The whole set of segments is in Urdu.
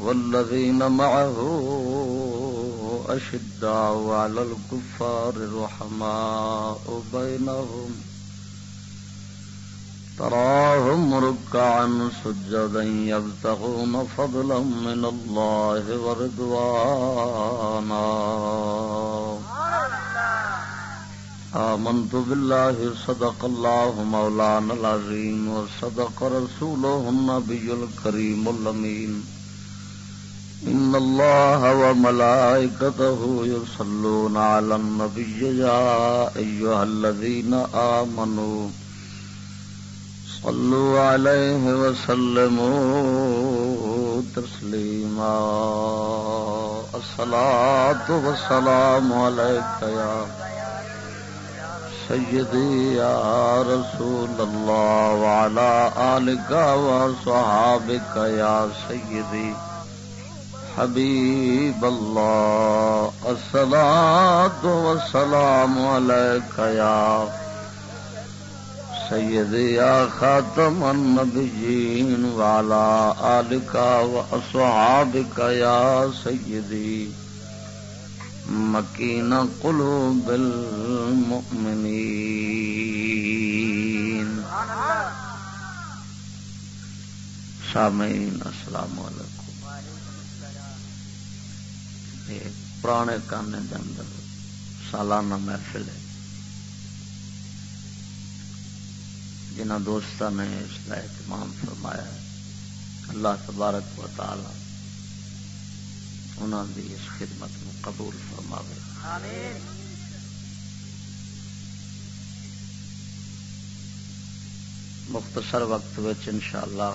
والذين معه أشداء على الكفار رحماء بينهم. تراهم ركعا سجدا يبتغون فضلا من الله ورضوانا. آمنت بالله، صدق الله مولانا العظيم، وصدق رسوله النبي الكريم اللمين إن الله وملائكته يصلون على النبي يا أيها الذين آمنوا صلوا عليه وسلموا تسليما الصلاة والسلام عليك يا سيدي يا رسول الله وعلى آلك وصحابك يا سيدي حبيب الله الصلاة والسلام عليك يا سيدي يا خاتم النبیین النبيين وعلى آلك وأصحابك يا سيدي مكين قلوب المؤمنين سامعين السلام علیکم۔ پرانے کانے کے اندر سالانہ محفل ہے۔ جنہ دوست نے اس کا اہتمام فرمایا ہے۔ اللہ تبارک و تعالی انہوں دی اس خدمت میں قبول فرماوے۔ مختصر وقت ان شاء اللہ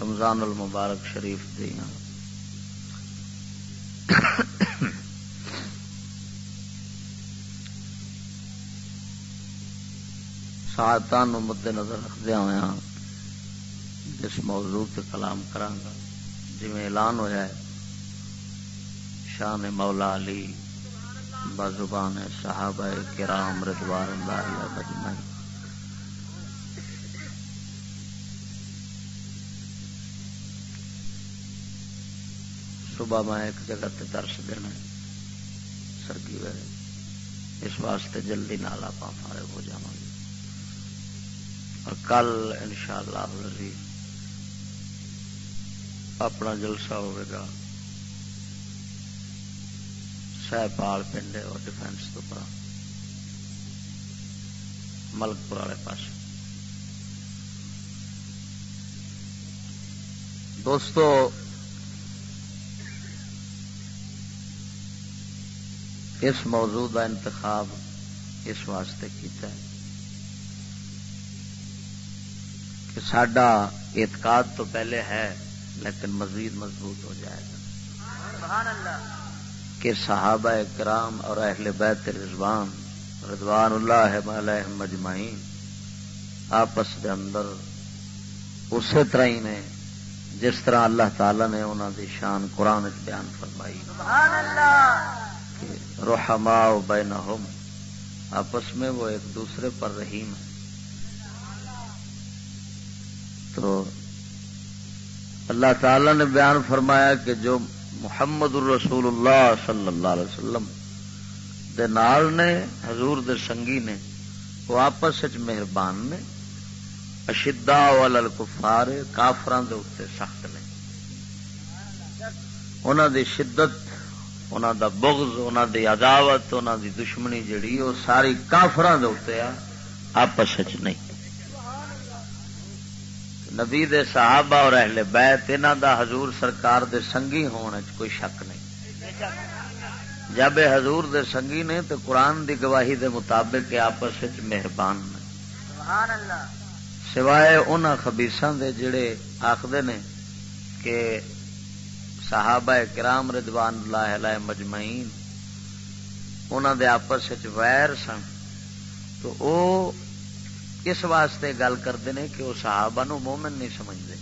رمضان المبارک شریف دیا ساعتان مد نظر رکھدہ ہوا جس موضوع سے کلام کرانگا جی اعلان ہوا ہے، شان مولا علی بازبان صحابہ کرام رضوان اللہ مجمعین صبح میں ایک جگہ تے درس دینا سرگی ویلے اس واسطے جلدی نال آپ فارغ ہو جا گے۔ اور کل ان شاء اللہ اپنا جلسہ ہوگا سہ پال پنڈ اور ڈیفینس تو پڑا ملک پور والے پاس۔ دوستو اس موضوع کا انتخاب اس واسطے کیتا ہے کہ سڈا اعتقاد تو پہلے ہے لیکن مزید مضبوط ہو جائے گا۔ کہ صحابہ کرام اور اہل بیت رضوان رضوان اللہ علیہ مجمعین آپس کے اندر اسی طرح ہی نے جس طرح اللہ تعالی نے انہوں دی شان قرآن بیان فرمائی۔ سبحان اللہ روحما بینہم۔ آپس میں وہ ایک دوسرے پر رحیم ہے تو اللہ تعالی نے بیان فرمایا کہ جو محمد الرسول اللہ صلی اللہ علیہ وسلم دے نال نے، حضور دے سنگی نے، وہ آپس مہربان نے اشدا والکفار کافران دے اتنے سخت نے۔ انہوں دی شدت انہوں دا بغض انہوں دی عداوت انہوں دی دشمنی جڑی وہ ساری کافران دے آپس نہیں۔ نبی دے صحابہ اور اہل بیت انہوں دا حضور سرکار دے سنگی ہونے کوئی شک نہیں۔ جب حضور دے سنگی نے تو قرآن دی گواہی دے مطابق آپس مہربان نے۔ سوائے ان خبیساں دے جڑے آخر نے کہ صحابہ کرام ردوان اللہ علیہ مجمعین انہوں دے آپس ویر سن۔ تو او اس واسطے گل کرتے ہیں کہ وہ صحابہ نو مومن نہیں سمجھتے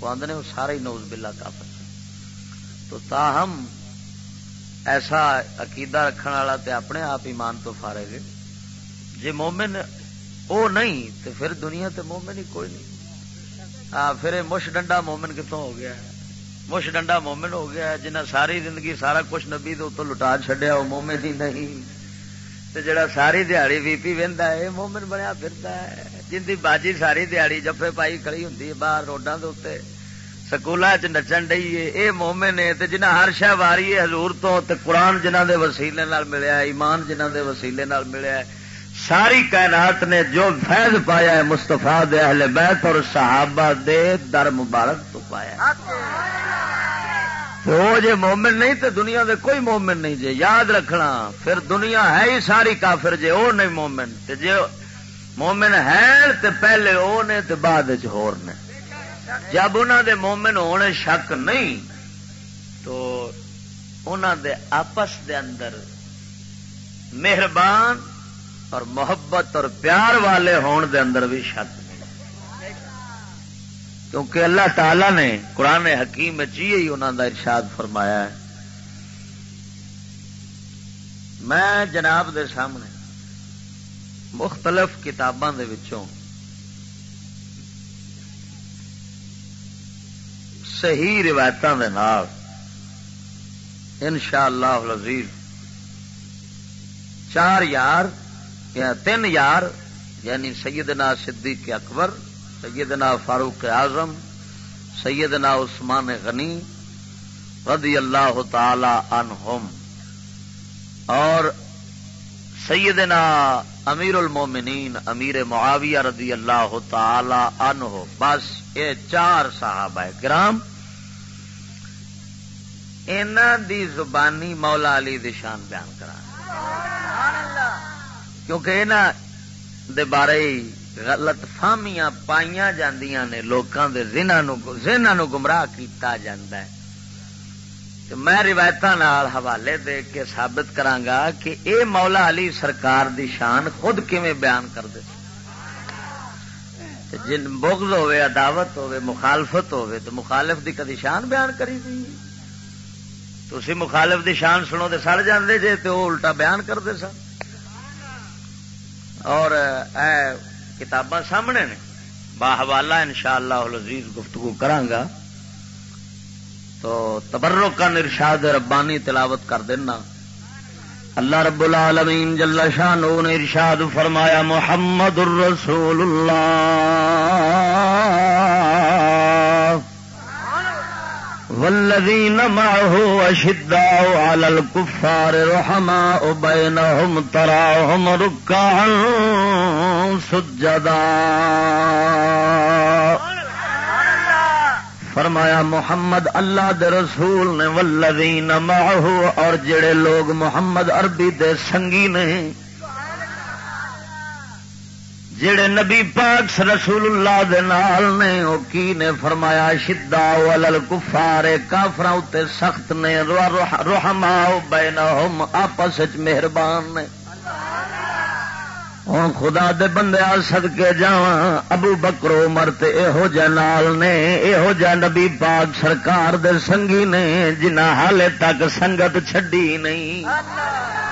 وہ آدھے وہ سارا ہی نوز بلا کافر تو تاہم ایسا عقیدہ رکھنے والا تے اپنے آپ ایمان تو فارے گے جی مومن او نہیں تو پھر دنیا تے مومن ہی کوئی نہیں۔ ہاں پھر مش ڈنڈا مومن کتوں ہو گیا ہے؟ مش ڈنڈا مومن ہو گیا ہے جنہیں ساری زندگی سارا کچھ نبی تو لٹا چڈیا وہ مومن ہی نہیں۔ جڑا ساری دیہڑی وی پی وہدا ہے مومن بنیا پھرتا ہے۔ جن کی باجی ساری دیہڑی جفے پائی کھڑی ہوں باہر روڈوں کے سکولوں چ نچن ڈی ہے۔ یہ مومن ہے جنہیں ہر شہ واری ہے ہزور تو قرآن جنہ دے وسیلے ملیا ایمان جنہ دے وسیلے ملیا ہے۔ ساری کائنات نے جو فیض پایا ہے مستفا دے اہل بیت اور صحابہ دے در مبارک تو پایا وہ جے مومن نہیں تو دنیا دے کوئی مومن نہیں جے، یاد رکھنا، پھر دنیا ہے ہی ساری کافر جے، وہ نہیں مومن۔ تے جے مومن ہے تے پہلے وہ نے تے بعد ہور نے۔ جب انہوں دے مومن ہونے شک نہیں، تو انہوں دے آپس دے اندر مہربان اور محبت اور پیار والے ہون دے اندر بھی شک۔ کیونکہ اللہ تعالی نے قرآن حکیم جی ہی انہوں دا ارشاد فرمایا ہے۔ میں جناب دے سامنے مختلف کتاباں دے وچوں صحیح روایتوں کے نال ان شاء اللہ چار یار یا تین یار یعنی سیدنا صدیق اکبر سیدنا فاروق اعظم سیدنا عثمان غنی رضی اللہ تعالی عنہم اور سیدنا امیر المومنین امیر معاویہ رضی اللہ تعالی عنہ بس یہ چار صاحب ہے گرام دی زبانی مولا علی دی شان بیان کرا کیونکہ دے بارے غلط فہمیاں پائیاں جاندیاں نے، لوکاں دے ذہناں نو گمراہ کیتا جاندا ہے۔ میں روایت حوالے دے کے ثابت کرانگا کہ اے مولا علی سرکار دی شان خود کیویں بیان کر دے۔ جن بغض ہوئے عداوت ہوئے مخالفت ہوئے تو مخالف دی کدی شان بیان کری دی؟ تھی مخالف دی شان سنو تو سڑ جاندے جے تو وہ الٹا بیان کرتے سن۔ اور، اے کتاباں سامنے نے۔ باہوالا ان شاء اللہ گفتگو کرانگا۔ تو تبرو کا نرشاد ربانی تلاوت کر دینا۔ اللہ رب العالمین جل شانو نے ارشاد فرمایا، محمد الرسول اللہ۔ والذین معه اشداء على الكفار رحماء بینهم تراهم رکعا سجدا. فرمایا محمد اللہ دے رسول نے والذین معه اور جڑے لوگ محمد عربی دے سنگی نے جڑے نبی پاک رسول اللہ دے نال نے، او کی نے فرمایا شدا ولل کفارے کافر اتنے سخت نے روحما بینہم، آپس وچ مہربان نے۔ ہوں خدا دے بندے سد کے جا ابو بکرو مرتے یہو جہ نال نے یہو جہ نبی پاک سرکار دے سنگی نے جنہ حالے تک سنگت چھڈی نہیں۔ اللہ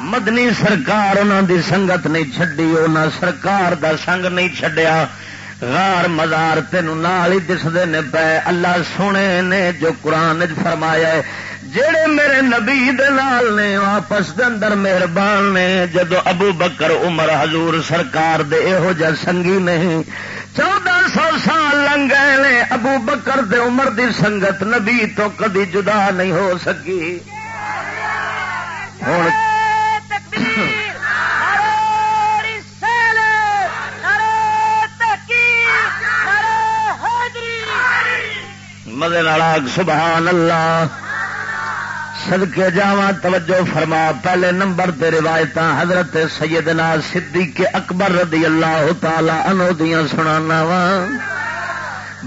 مدنی سرکار انہوں دی سنگت نہیں چڈی انہوں سرکار دا سنگ نہیں چڈیا غار مزار تین نال ہی دستے نے پے۔ اللہ سونے نے جو قرآن فرمایا ہے، جڑے میرے نبی دلال نے آپس دے اندر مہربان نے، جدو ابو بکر، عمر، حضور سرکار دے یہو جہ سنگی نہیں، چودہ سو سال لنگ گئے نے، ابو بکر دے عمر دی سنگت نبی تو کدی جدا نہیں ہو سکی۔ ہوں مدے سبحان اللہ۔ سدکے جا توجہ فرما۔ پہلے نمبر تے روایت حضرت سیدنا صدیق اکبر رضی اللہ تعالی انو دیا سنانا وا۔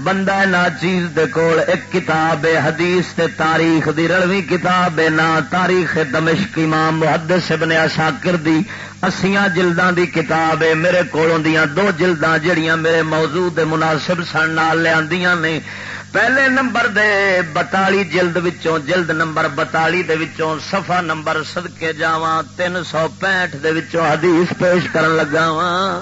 بندہ نا چیز دے کول، ایک کتاب حدیث تے تاریخ دی رلوی کتاب نا تاریخ دمشق امام محدث ابن اساکر دی۔ اسیاں جلداں دی کتاب ہے، میرے کولوں دیاں دو جلداں جڑیاں میرے موضوع دے مناسب سن نال لیاندیاں نے۔ پہلے نمبر دے بتالی جلد وچوں، جلد نمبر بتالی دے وچوں، صفحہ نمبر صدقے جاواں تین سو پینٹ دے وچوں حدیث پیش کرن لگا واں۔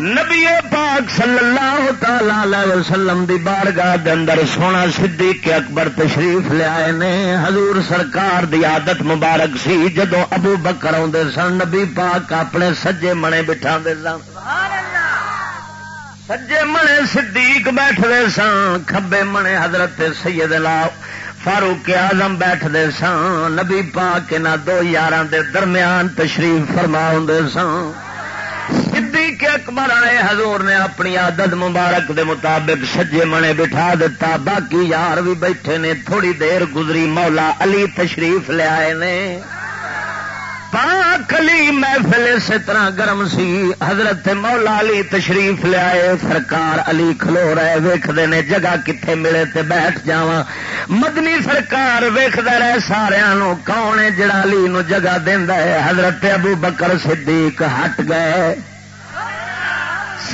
نبی پاک صلی اللہ تعالی وسلم دی بارگاہ دے اندر سونا صدیق اکبر تشریف لیا نے۔ حضور سرکار دی عادت مبارک سی جدو ابو بکر آدھے سن، نبی پاک اپنے سجے منے بٹھا سن۔ سجے منے صدیق بیٹھتے سن، کھبے منے حضرت سید لا فاروق آزم بیٹھتے سن۔ نبی پاک دو یار دے درمیان تشریف فرما سن۔ صدیق اکبر آئے، حضور نے اپنی عادت مبارک دے مطابق سجے منے بٹھا دیتا باقی یار بھی بیٹھے نے، تھوڑی دیر گزری، مولا علی تشریف لے آئے نے۔ پاک کلی محفل اسی طرح گرم سی۔ حضرت مولا علی تشریف لیا سرکار علی کھلو رہے ویختے نے جگہ کتنے ملے تے بیٹھ جا مدنی سرکار ویخد رہے سارا کون ہے جڑا علی نو جگہ دینا ہے؟ حضرت ابو بکر صدیق ہٹ گئے۔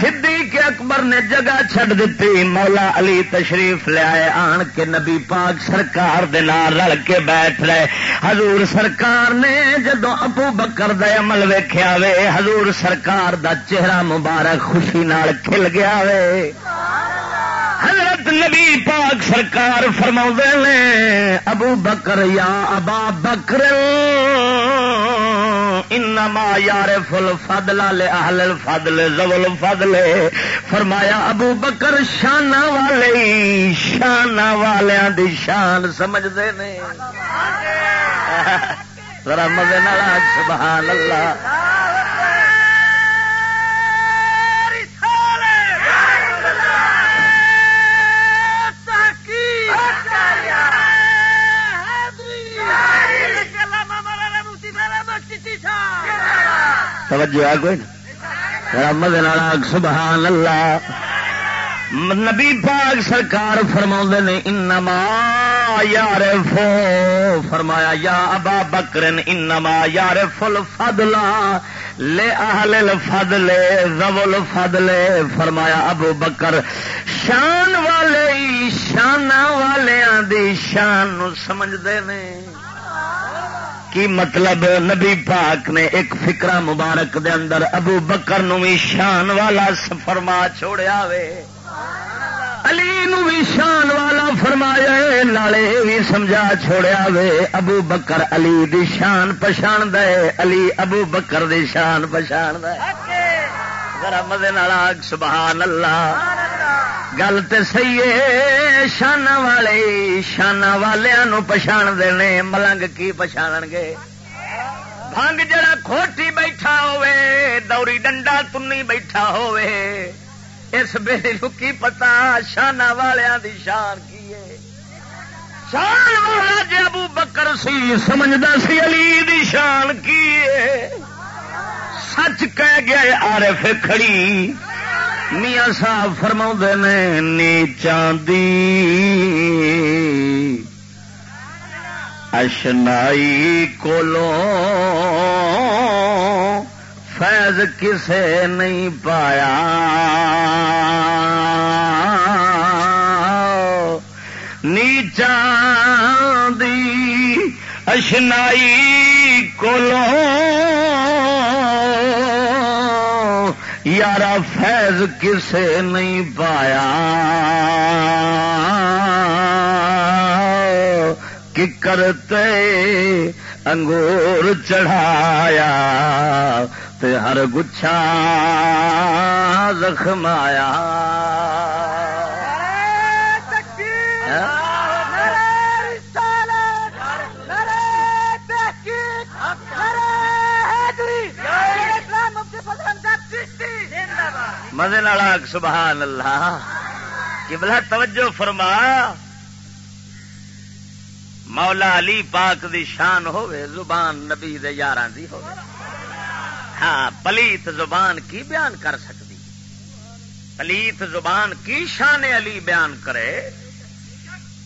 صدیق اکبر نے جگہ چھڈ دیتی، مولا علی تشریف لیا آن کے نبی پاک سرکار رل کے بیٹھ رہے۔ حضور سرکار نے جدو ابو بکر عمل ویخیا وے، حضور سرکار دا چہرہ مبارک خوشی نال کھل گیا وے۔ نبی پاک سرکار فرما نے ابو بکر یا ابا بکر انما یار فل فضل لے اہل الفضل۔ زول فضل فرمایا ابو بکر شان والے شان والیاں دی شان سمجھتے نے۔ ذرا مزے سبحان اللہ۔ توجہ ہے کوئی رحمد سبحان اللہ۔ نبی پاک سرکار فرما نے، انما یار فو فرمایا، یا ابا بکرن، انما یار فل فضلا لے اہل فضل زول فضل فرمایا، ابو بکر، شان والے شان والوں دی شان سمجھتے ہیں کی مطلب نبی پاک نے ایک فکرا مبارک دے اندر ابو بکر نو بھی شان والا فرما چھوڑیا وے۔ علی نو بھی شان والا فرمایا نالے بھی سمجھا چھوڑیا وے۔ ابو بکر علی دی شان پچھان دے علی ابو بکر دی شان پچھان دے ذرا مزے سبحان اللہ گل تو سی ہے شانہ والے شانہ والوں پچھاڑ دینے ملنگ کی پچھاڑ گے بھنگ جڑا کھوٹی بیٹھا ہوے دوری ڈنڈا تنی بیٹھا ہوے اس بیڑی کی پتا شانہ والوں دی شان کی ہے شان والا جی ابو بکر سی سمجھتا سی علی دی شان کی ہے سچ کہہ گیا آر کھڑی۔ میاں صاحب فرما نے نیچان دی اشنائی کولو فیض کسے نہیں پایا۔ نیچان دی اشنائی کولو یارا فیض کسے نہیں پایا۔ کہ کرتے انگور چڑھایا تے ہر گچھا زخمایا مزے آگ، سبحان اللہ۔ کبلا توجہ فرما۔ مولا علی پاک دی شان ہوے زبان نبی دے یاراں دی ہوے ہاں پلیت زبان کی بیان کر سکتی؟ پلیت زبان کی شان علی بیان کرے۔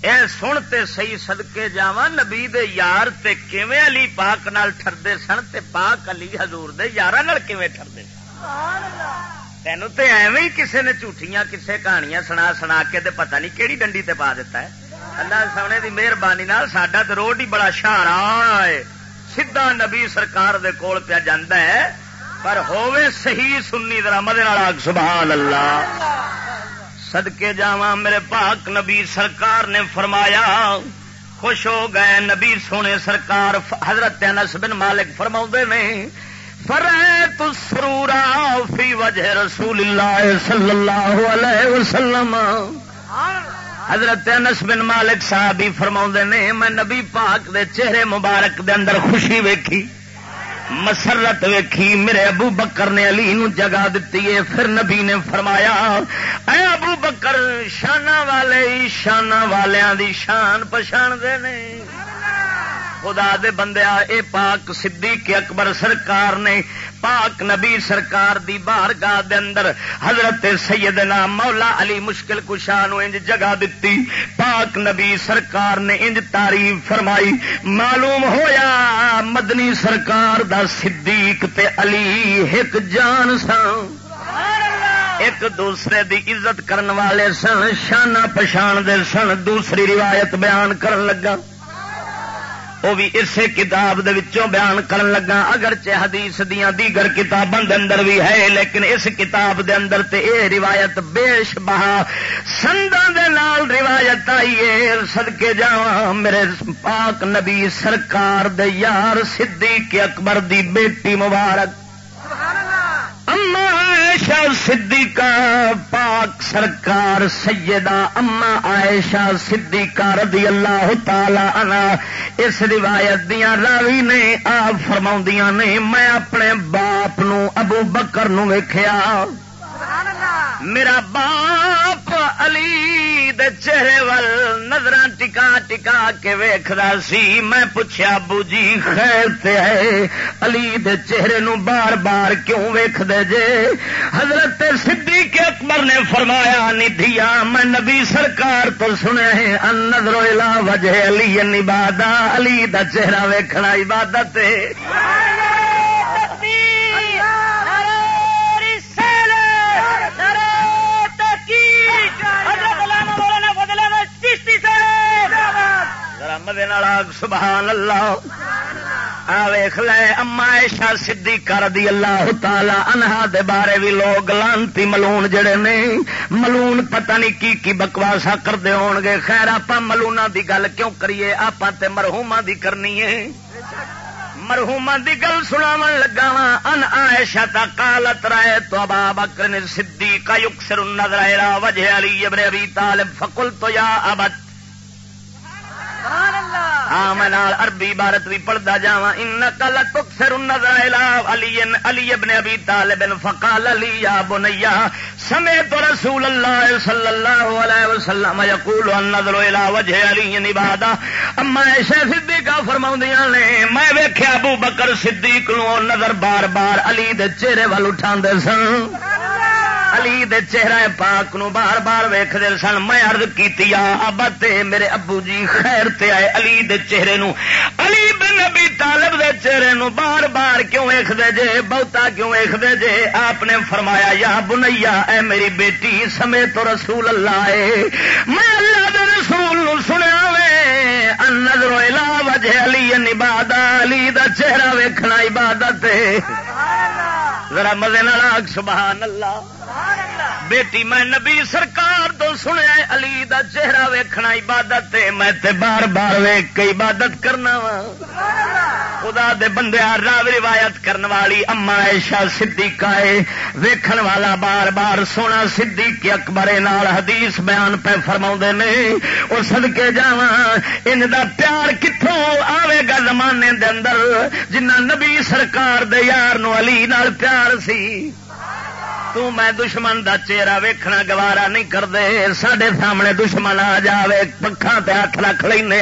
اے سنتے صحیح صدقے جاواں، نبی دے یار تے کیویں علی پاک نال ٹھردے سن تے پاک علی حضور دے یاراں نال کیویں ٹھردے سبحان اللہ۔ تین تو ایویں نے جھوٹیاں، کسے کہانیاں سنا سنا کے تے پتہ نہیں کہڑی ڈنڈی تے پا دیتا ہے۔ اللہ سونے دی مہربانی ساڈا تو روڈ ہی بڑا شہارا ہے۔ سیدا نبی سرکار دے کول پیا جانا ہے۔ پر ہوے صحیح سنی ذرا مدے سبحان اللہ سدکے جاوا میرے پاک نبی سرکار نے فرمایا، خوش ہو گئے نبی سونے سرکار۔ حضرت انس بن مالک فرما نے فرے تو سرورا فی وجہ رسول اللہ صلی اللہ علیہ وسلم۔ حضرت انس بن مالک صاحب ہی فرما نے، میں نبی پاک دے چہرے مبارک دے اندر خوشی ویکھی، مسرت ویکھی، میرے ابو بکر نے علی نو جگہ دیتی ہے، پھر نبی نے فرمایا، اے ابو بکر، شانہ والے شانہ والیاں دی شان پچھان دے نے۔ خدا دے بندیا اے پاک صدیق اکبر سرکار نے پاک نبی سرکار دی بار گاہ اندر حضرت سیدنا مولا علی مشکل کشاہ نو انج جگہ دتی۔ پاک نبی سرکار نے انج تعریف فرمائی۔ معلوم ہویا مدنی سرکار دا صدیق تے علی ایک جان سان ایک دوسرے دی عزت کرن والے سن شانہ پچھان دے سن۔ دوسری روایت بیان کرن لگا۔ وہ بھی اسی کتاب دے وچوں بیان کرن لگا۔ اگرچہ حدیث دیاں دیگر کتاباں دے اندر بھی ہے، لیکن اس کتاب دے اندر تے اے روایت بیش بہا۔ سنداں دے نال روایت آئی ہے صدقے جاواں میرے پاک نبی سرکار دے یار صدیق اکبر دی بیٹی مبارک۔ سبحان اللہ اما عائشہ صدیقہ، پاک سرکار سیدہ اما عائشہ صدیقہ رضی اللہ تعالی عنہ، اس روایت دیاں راوی نے، آپ فرما نے، میں اپنے باپ نو ابو بکر نو ویخیا میرا باپ علی دے چہرے ول نظر ٹکا ٹکا کے ویخا سی۔ میں پوچھا ابو جی خیر تے ہے؟ علی دے چہرے نو بار بار کیوں ویخ دے جے؟ حضرت صدیق کے اکبر نے فرمایا ندیا میں نبی سرکار تو سنیا ان نظر وجہ علی نبادا علی دا چہرہ ویکھنا عبادت ہے۔ سبحان اللہ ویخ لے، اما ایشا سدھی کر دی اللہ تعالی انہا دے بارے بھی لوگ لانتی ملون جڑے نے، ملون پتہ نہیں کی کی بکواسا کرتے ہو گے خیر آپ ملونا دی گل کیوں کریے؟ آپ تے مرہوما دی کرنی ہے۔ مرہوما دی گل سنا لگا وا ان آشا تا کالت رائے تو ابا بکر سدھی کا یوگ سر نظر وجہ علی ابن ابی طالب فکل تو یا ابت ہاں میں عربی عبارت بھی پڑھتا جا ان کل تکسر نظر علی علی ابن ابی طالب فقال علی یا بنیا سمیت رسول اللہ صلی اللہ علیہ وسلم یقول النظر الى وجه علی نبادا اما ایسے صدیقہ فرماؤندیاں نے میں ویکھیا ابو بکر صدیق نو نظر بار بار علی دے چہرے وال اٹھاندے سن۔ علی دے چہرہ پاک نو بار بار ویخ دے سن۔ میں ارد کی ابا تے میرے ابو جی خیر تے آئے علی دے چہرے نو۔ علی بن نبی طالب دے چہرے نو بار بار کیوں ویخ دے جے؟ بہتا کیوں ویخ دے جے؟ آپ نے فرمایا، یا بنیا، اے میری بیٹی سمے تو رسول اللہ ہے میں اللہ دے رسول نو سنیا وے۔ نظر الا وجہ علی عبادت علی دا چہرہ ویکھنا عبادت ہے ذرا مزے نال سبحان اللہ۔ بیٹی میں نبی سرکار تو سنیا علی دا چہرہ ویکھنا عبادت ہے، میں تے بار بار ویک کے عبادت کرنا وا۔ خدا دے بندے راو روایت کرن والی اما ایشا صدیقہ ہے۔ ویکھن والا بار بار سونا صدیق اکبر نال حدیث بیان پہ فرما نے۔ وہ سدکے جا ان دا پیار کتوں آئے گا زمانے دے اندر، جنہ نبی سرکار دے یار نو علی نال پیار سی۔ تو میں دشمن دا چہرہ ویکھنا گوارا نہیں کرتے سڈے سامنے دشمن آ جائے پکھا پہ ہاتھ رکھ لینا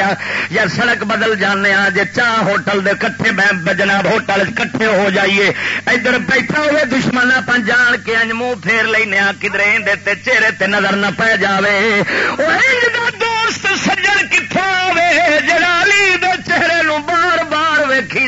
یا سڑک بدل جانے جی چاہ ہوٹل دے کٹھے جناب ہوٹل کٹھے ہو جائیے ادھر بیٹھا ہوئے دشمن آپ جان کے انج منہ پھیر لینا کدھر چہرے تے نظر نہ پی جائے دوست سجن کتوں آئے جڑا علی دے چہرے نو بار بار ویکھی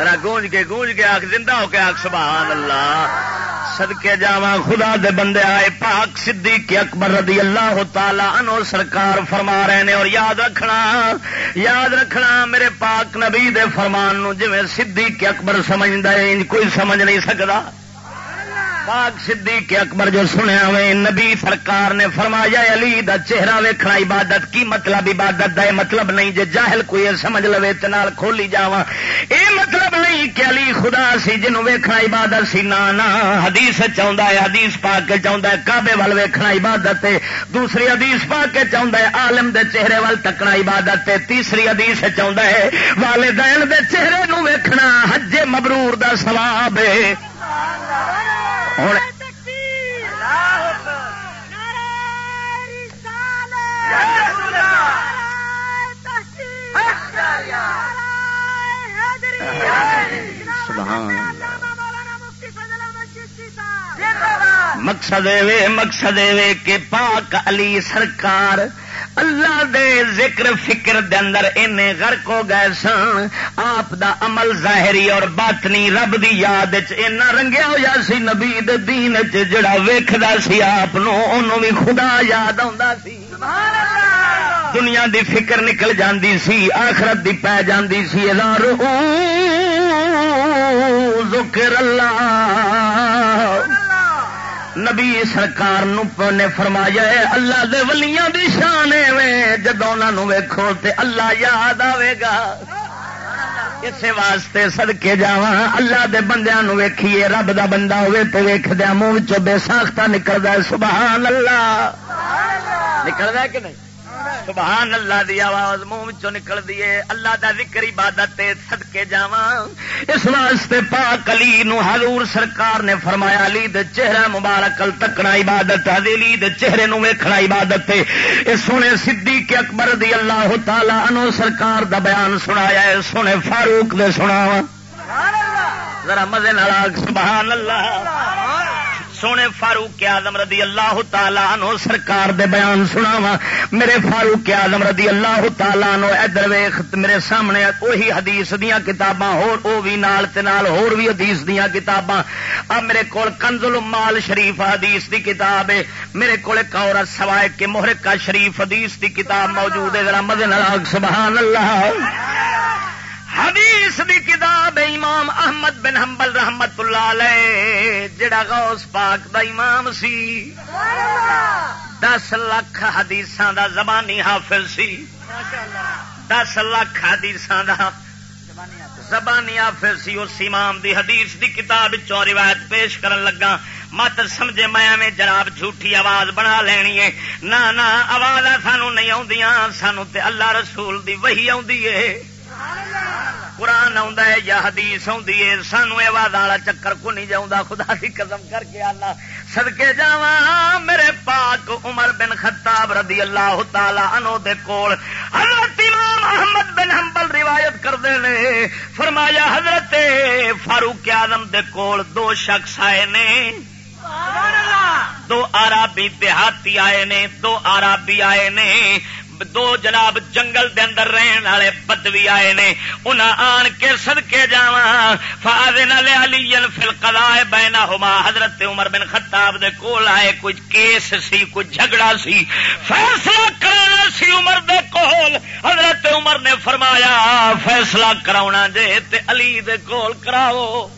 ترا گونج کے گونج کے آخ زندہ ہو کے آخ سبحان اللہ۔ سدکے جاوا خدا دے بندے آئے، پاک صدیق اکبر رضی اللہ تعالی عنہ سرکار فرما رہے نے۔ اور یاد رکھنا یاد رکھنا، میرے پاک نبی دے فرمان نو جویں صدیق اکبر سمجھدا ہے کوئی سمجھ نہیں سکدا۔ پاک صدیق اکبر جو سنیا وے نبی سرکار نے فرمایا، علی دا چہرہ ویکھنا عبادت کی مطلب؟ عبادت دا اے مطلب نہیں جے جاہل کوئی سمجھ لوے تے نال کھولی جاواں۔ اے مطلب نہیں کہ علی خدا سی جنوں ویکھنا عبادت سی نا نا حدیث چاہندا ہے، حدیث پاک کے چاہندا ہے، کعبے ول ویکھنا عبادت ہے، دوسری حدیث پاک کے چاہندا ہے، عالم دے چہرے ول تکنا عبادت ہے، تیسری حدیث چاہندا ہے، والدین دے چہرے نو ویکھنا حج مبرور دا ثواب ہے۔ ہوں۔ مقصد مقصد کہ پاک علی سرکار اللہ دے ذکر فکر دے اندر اینے غرق ہو گئے سن۔ آپ دا عمل ظاہری اور باطنی رب دی یاد اینا رنگیا ہوا سی۔ نبی دے دین جڑا ویکھدا سی آپ نو بھی خدا یاد آندا سی۔ دنیا دی فکر نکل جاندی سی آخرت دی پی جاندی سی۔ ذکر اللہ۔ نبی سرکار نے فرمایا ہے اللہ دے ولیاں دی شان جدو ویکھو تے اللہ یاد آئے گا۔ اسے واسطے سدکے جا اللہ دے بندیاں نو ویکھیے رب دا بندہ ہوئے تو ویخ دیا منہ بے ساختہ نکلتا سبحان اللہ۔ نکلتا کہ نہیں؟ سبحان اللہ دی آواز منہ نکل دیے اللہ دا ذکر عبادت سدکے جا اس واسطے پاک علی نو حضور سرکار نے فرمایا علی دے چہرہ مبارک تکنا عبادت علی دے چہرے نو ویکھنا عبادت اے سونے صدیق اکبر دی اللہ تعالی عنہ سرکار دا بیان سنایا ہے۔ سونے فاروق دے سناوا ذرا مزے نال سبحان اللہ۔ سونے فاروق آدم رضی اللہ تعالیٰ عنہ سرکار دے بیان سنا وا میرے فاروق آدم رضی اللہ تعالیٰ عنہ ادھر ویخ میرے سامنے وہی حدیث دیا کتاباں، ہور بھی نال تے نال ہور بھی حدیث دیا کتاباں۔ اب میرے کول کنزل مال شریف حدیث دی کتاب ہے۔ میرے کول ایک اور سوائے کے محرکہ شریف حدیث دی کتاب موجود ہے۔ ذرا مدن سبحان اللہ۔ حدیث دی کتاب امام احمد بن حنبل رحمت اللہ علیہ، جڑا غوث پاک دا امام سی۔ دس لاکھ حدیث دا زبانی حافظ سی۔ دس لاکھ حدیث دا زبانی حافظ سی۔ اس امام دی حدیث دی کتاب چو روایت پیش کرن لگا۔ مت سمجھے میں جناب جھوٹھی آواز بنا لینی ہے۔ نہ آواز سانو نہیں آدیاں سانو تے اللہ رسول دی وہی آدھی ہے۔ قرآن ہے یا حدیث ہے سانو آواز والا چکر کو نہیں جاؤں خدا کی قدم کر کے آنا۔ سدکے جا میرے پاک عمر بن خطاب رضی اللہ تعالی انو دے کول۔ حضرت امام احمد بن حنبل روایت کرتے ہیں فرمایا حضرت فاروق آدم دے کول دو شخص آئے نے۔ دو آرابی دیہاتی آئے نے دو آرابی آئے نے۔ دو جناب جنگل دے اندر رہن والے بدوی آئے نے، انہاں آن کے سدکے جا فاضن علی فل قضاء بینہما حضرت عمر بن خطاب دے کول آئے کچھ کیس سی کچھ جھگڑا سی۔ فیصلہ کرنا سی عمر دے کول۔ حضرت عمر نے فرمایا، فیصلہ کراونا جے تے علی دے کول کراؤ۔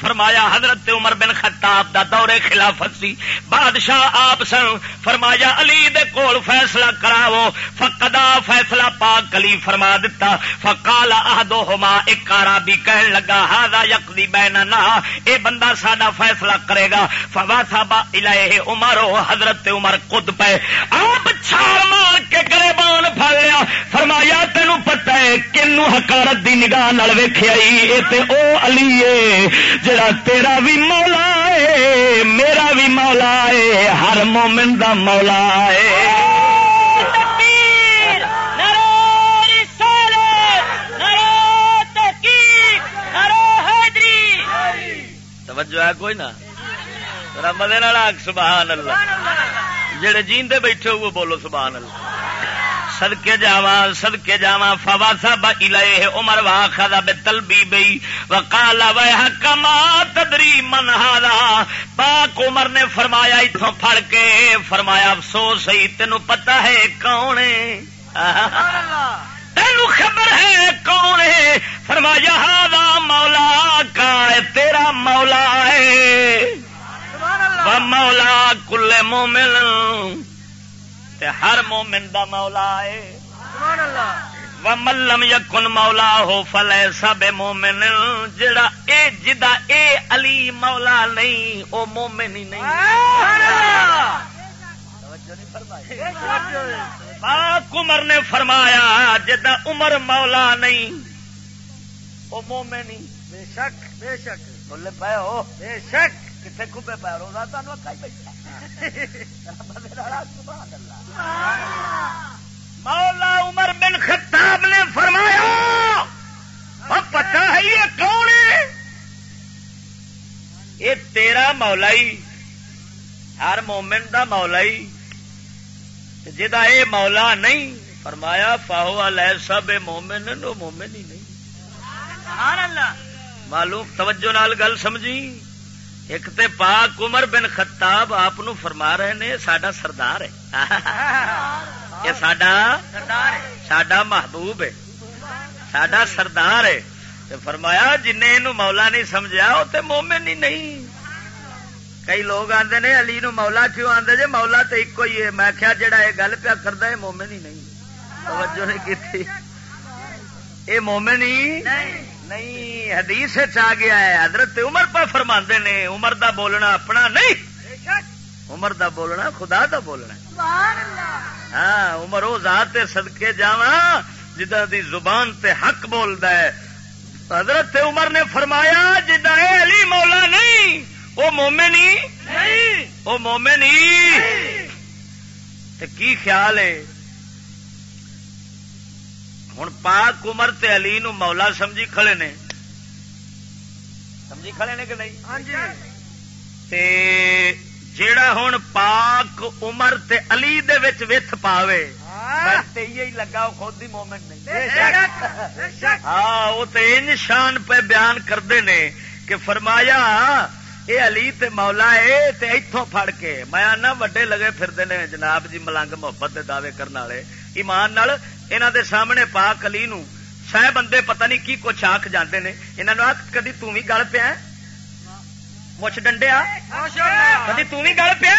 فرمایا حضرت عمر بن خطاب دا دور خلافت سی۔ بادشاہ آپ سن۔ فرمایا علی دے کول فیصلہ کراو فقدا فیصلہ پاک علی فرما دتا۔ فقال احدهما ایک عربی کہن لگا ہذا یقضی بیننا۔ اے بندہ ساڈا فیصلہ کرے گا۔ فواثب الیہ عمر۔ حضرت عمر خود پے۔ آپ چھال مار کے گریبان پھڑ لیا فرمایا تینوں پتہ ہے کنو حکارت دی نگاہ نال ویکھیا اے تے او علی ہے جڑا تیرا بھی مولا ہے میرا بھی مولا ہے ہر مومن دا مولا ہے توجہ ہے کوئی نہ؟ مدے سبحان اللہ۔ جڑے جیندے بیٹھے ہوئے بولو سبحان اللہ۔ سدکے جاوا سدکے جاوا فوا سب الے عمر وا خدا بے تلبی بئی وکالا وح کما تدری منہا پاک عمر نے فرمایا اتوں پھڑ کے فرمایا افسوس ہی تینوں پتا ہے کون تینو خبر ہے کون ہے؟ فرمایا ہاں مولا کا تیرا مولا ہے۔ مولا کلے مومن تے ہر مومن دا مولا ہے۔ و ملم یکن مولا ہو فل سب مومن۔ جڑا اے جدا اے علی مولا نہیں او مومن ہی نہیں۔ پاک عمر نے فرمایا جدا عمر مولا نہیں وہ مومے نہیں بے شک بے شک۔ بولے پے ہو۔ بے شک۔ کتنے کھبے پے روزہ تمہیں بیٹھا۔ مولا عمر بن خطاب نے فرمایا پتا ہے یہ کون ہے؟ یہ تیرا مولا ہی ہر مومن دا مولا ہی جا اے مولا نہیں فرمایا فاہو علیہ سب مومن نو مومن ہی نہیں۔ معلوم توجہ نال گل سمجھی۔ ایک تے پاک عمر بن خطاب آپ فرما رہے نے ساڈا سردار ہے۔ یہ ساڈا ساڈا محبوب ہے۔ ساڈا سردار ہے۔ فرمایا جن مولا نہیں سمجھا وہ تو مومن ہی نہیں۔ کئی لوگ آتے نے علی نو مولا کیوں آتے جی مولا تو ایک ہی ہے۔ میں کیا جڑا یہ گل پیا کرتا ہے مومن ہی نہیں۔ توجہ نہیں کی مومن ہی نہیں۔ حدیث آ گیا ہے حضرت عمر پہ فرما نے عمر دا بولنا اپنا نہیں۔ عمر دا بولنا خدا دا بولنا ہاں عمر وہ ذات سدکے جا جا دی زبان تے حق بولتا ہے۔ حضرت عمر نے فرمایا جدا علی مولا نہیں وہ مومے نہیں۔ وہ مومے نہیں کی خیال ہے؟ ہوں پاک عمر تے علی نو مولا سمجھی کھڑے نے۔ سمجھی کھڑے نے کہ نہیں؟ ہاں جی۔ جیڑا ہوں پاک عمر تے علی دے وچ وتھ پاوے ہاں۔ لگا وہ خود ہی مومنٹ نہیں۔ ہاں وہ ان شان پہ بیان کرتے نے کہ فرمایا اے علی تے مولا تے اتوں پھڑ کے۔ میں آنا وڈے لگے پھرتے نے جناب جی ملنگ محبت کے دعوے کرنے والے۔ ایمان نال انہوں دے سامنے پاک علی نو سہ بندے پتہ نہیں کی کچھ آخ جاندے نے انہوں آخ کدی تھی گل پیا مچھ ڈنڈیا کدی تھی گل پیا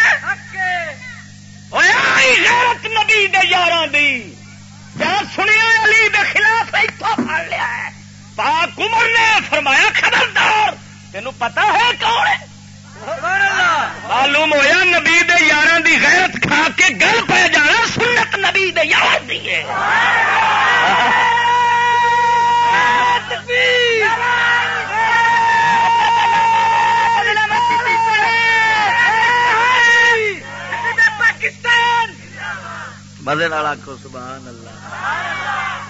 نبی سنیا علی دے خلاف اتوں پڑ لیا پاک عمر نے فرمایا خبردار تینوں پتا ہے کون معلوم ہوا نبی یار دی غیرت کھا کے گل پہ جانا سنت نبی یار دی مزے کو سبحان اللہ۔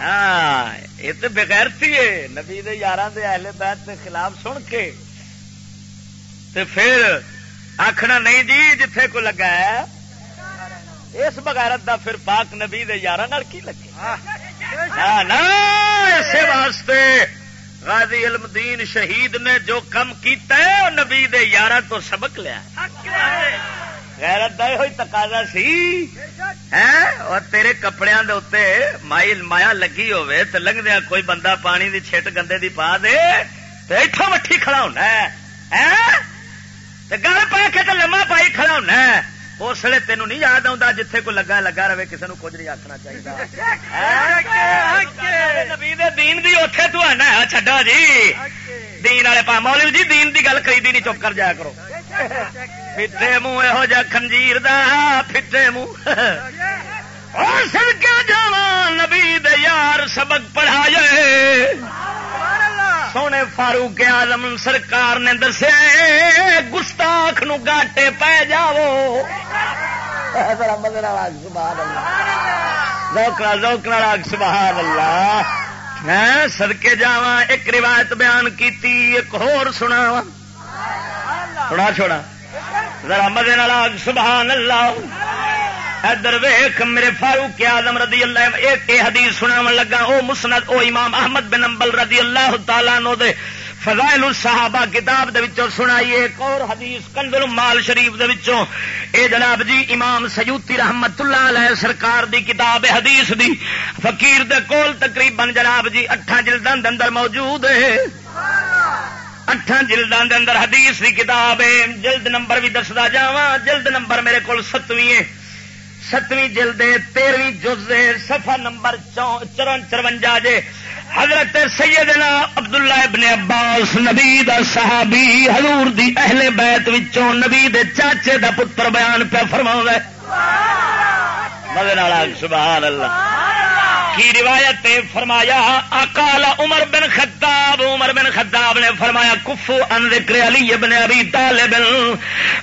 ہاں یہ تو بغیرتی ہے۔ نبی یار اہل بیت کے خلاف سن کے۔ تے پھر آخنا نہیں جی جتھے کو لگا ہے۔ اس بغیرت دا پھر پاک نبی یار کی لگے؟ اسی واسطے غازی علم دین شہید نے جو کم کیتا ہے وہ نبی یار تو سبق لیا غیرت دا ہوئی تقاضا سی۔ اور تیرے کپڑے دے اتنے مائل مایا لگی ہوے تو لنگدیا کوئی بندہ پانی دی چھٹ گندے دی پا دے تو اتوں مٹھی کھڑا ہونا ہے؟ گل پا کے تو لما پائی کھڑا ہونا اس لیے تینوں نہیں یاد آتا جتھے کوئی لگا لگا رہے کسی نے کچھ نہیں آخنا چاہیے دین دی اتے تو آنا چڈا جی۔ دین والے پا مولو جی دین دی گل خریدی نہیں چپ کر جایا کرو۔ پھٹے منہ یہو جہ خنجیر دھے منہ۔ سن کے جا نبی یار سبق پڑھایا سونے فاروق آزم سرکار نے دسیا گستاخ نو گاٹے پی جاو سبحان اللہ۔ میں سدکے جا ایک روایت بیان کی ایک ہور سنا تھوڑا چھوڑا۔ ذرا مدے سبحان اللہ۔ ادھر ویخ میرے فاروق آدم رضی اللہ ایک حدیث سنا لگا، او مسند، او امام احمد بن امبل رضی اللہ تعالیٰ نو دے فضائل الصحابہ کتاب دے وچوں سنائی، ایک اور حدیث کنزل مال شریف دے وچوں۔ اے جناب جی امام سیوتی رحمت اللہ علیہ سرکار دی کتاب حدیث دی، فقیر دے کول تقریباً جناب جی اٹھا جلداں دے اندر موجود ہے۔ اٹھان جلدان دے اندر حدیث کی کتاب ہے، جلد نمبر بھی دستا جا جلد نمبر میرے کو ستویں ستویں جلد تیرویں جز صفحہ نمبر چرون چرونجا جے۔ حضرت سیدنا عبداللہ ابن عباس، نبی دا صحابی، حضور دی اہل بیت وچوں نبی دے چاچے دا پتر بیان پہ فرما سبحان اللہ کی روایت فرمایا اکال عمر بن خطاب، عمر بن خطاب نے فرمایا، کفو ان ذکر علی بن ابی طالب.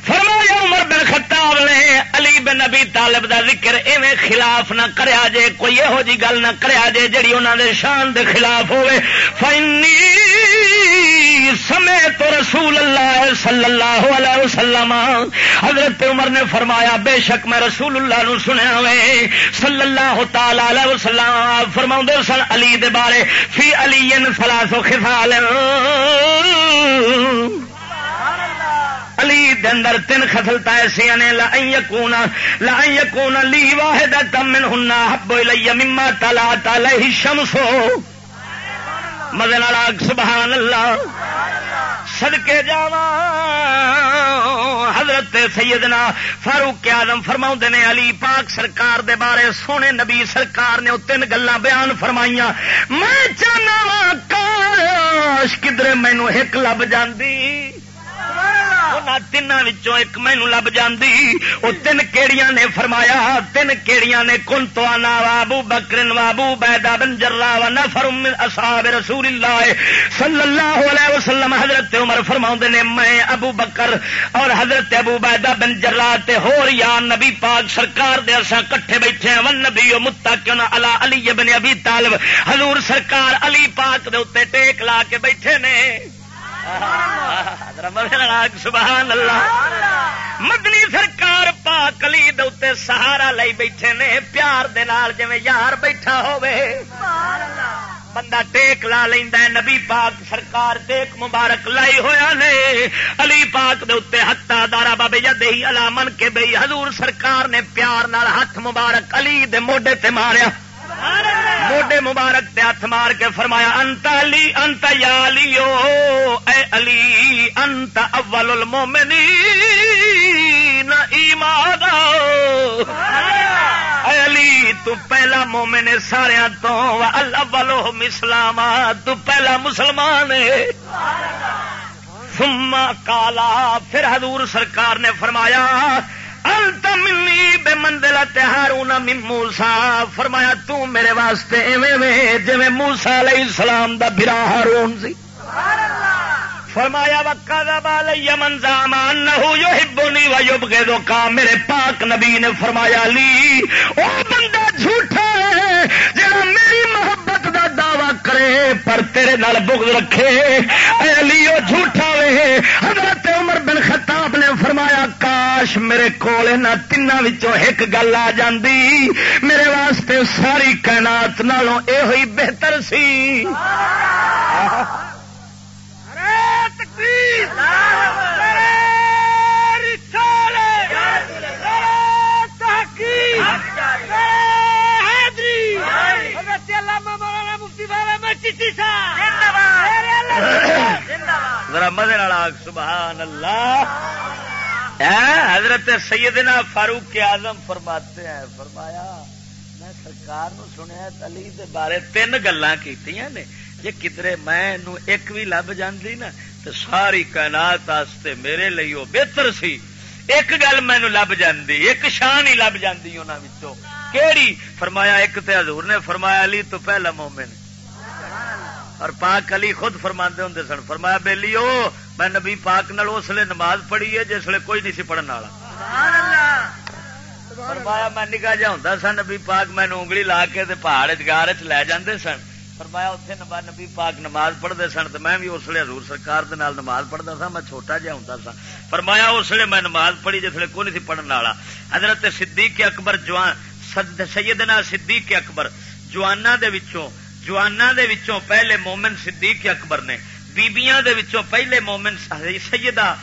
فرمایا، عمر بن خطاب نے، علی بن ابی طالب دا ذکر ایویں خلاف نہ کریا جے، کوئی یہو جی گل نہ کریا جے جڑی انہاں دے شان دے خلاف ہوے فینی سمے تو رسول اللہ صلی اللہ علیہ وسلم. حضرت عمر نے فرمایا، بے شک میں رسول اللہ نو سنیا وے صلی اللہ تعالی علیہ وسلم فرما سن علی دے بارے، فی علی فلا سو خسال علی اندر تین خسلتا ایسا نے لائی یقون لائی یقون لی واحد تمن ہن ہبو لئی مما تلا تلا ہی شمسو مدن سبحان اللہ۔ سدکے جا حضرت سیدنا فاروق آدم فرما نے، علی پاک سرکار دے بارے سونے نبی سرکار نے وہ تین گلا بیان فرمائیاں۔ میں چاہنا کاش کدھر مینو ایک لب جاندی۔ تین ایک مینو لب جاندی وہ تین کیڑیاں نے فرمایا تین کیڑیاں نے کن تو آنا وابو بکرن وابو بیدا بنجر و نفر من اصحاب رسول اللہ صلی اللہ علیہ وسلم حضرت عمر فرما نے میں ابو بکر اور حضرت ابو بیدا بن جرا ہور یا نبی پاک سرکار دے اصا کٹھے بیٹھے ہیں ون نبی متا کیوں نہ الا علی ابن ابی طالب حضور سرکار علی پاک دے اتنے ٹیک لا کے بیٹھے نے سبحان اللہ۔ مدنی سرکار پا کلی دے سہارا لئی بیٹھے نے، پیار دے نال جویں یار بیٹھا ہوے بندہ ٹیک لا لینا نبی پاک سرکار ٹیک مبارک لائی ہویا نے۔ علی پاک دے اتنے ہتا دارا بابے یا الا من کے بئی حضور سرکار نے پیار نال ہاتھ مبارک علی دے موڈے تے ماریا۔ موڈے مبارک تے ہاتھ مار کے فرمایا، انت علی، انت یا اے علی، انت اول المومنین، ایمان اے علی، تو پہلا مومن سارا تو الاول اسلام، تو پہلا مسلمان ثم کالا پھر حضور سرکار نے فرمایا منی بے مندلا تہارون موسا فرمایا تو میرے واسطے ایویں جی موسا علیہ السلام دا برا ہارون سی۔ فرمایا وکا دا بال یمن زامان نہ ہبونی و یوب کے دو کا میرے پاک نبی نے فرمایا، لی، او بندہ جھوٹا ہے، جڑا میری محبت دا دعوی کرے، پر تیرے نال بغض رکھے۔ اے علی، او جھوٹا وے۔ حضرت عمر بن خطاب نے فرمایا، کاش میرے کول تین ایک گل آ جاندی۔ میرے واسطے ساری کائنات نالوں اے ہوئی بہتر سی۔ سبحان اللہ۔ ذرا مدے سبحان اللہ حضرت سیدنا فاروق کے آزم فرماتے ہیں، فرمایا، میں سرکار نو سنیا، علی دے بارے تین گلا کی نے۔ جی کدرے میں ایک بھی لب جاندی نا تو ساری کائنات آستے میرے لیے وہ بہتر سی۔ ایک گل مینو لب جاندی، ایک شان ہی لب جاندی انہوں کیڑی؟ فرمایا، ایک تے حضور نے فرمایا، علی تو پہلا مومن۔ اور پاک علی خود فرما ہوں سن۔ فرمایا بےلی او میں نبی پاک نال اس لیے نماز پڑھی ہے جس لیے کوئی نہیں سی پڑھنے والا۔ فرمایا میں نکا جا ہوں سن نبی پاک میں انگلی لا کے پہاڑ گار چ لے جاندے سن۔ فرمایا اتنے نبی پاک نماز پڑھتے سن تو میں بھی اس لیے حضور سرکار دے نال نماز پڑھتا سا میں چھوٹا جہا ہوں سا۔ فرمایا اس لیے میں نماز پڑھی جس کو نہیں پڑھنے والا۔ حضرت صدیق اکبر جوان سیدنا صدیق اکبر جوانا دے وچوں جوانا دے وچوں پہلے مومن صدیق اکبر نے بیبیاں دے وچوں پہلے مومن سیدہ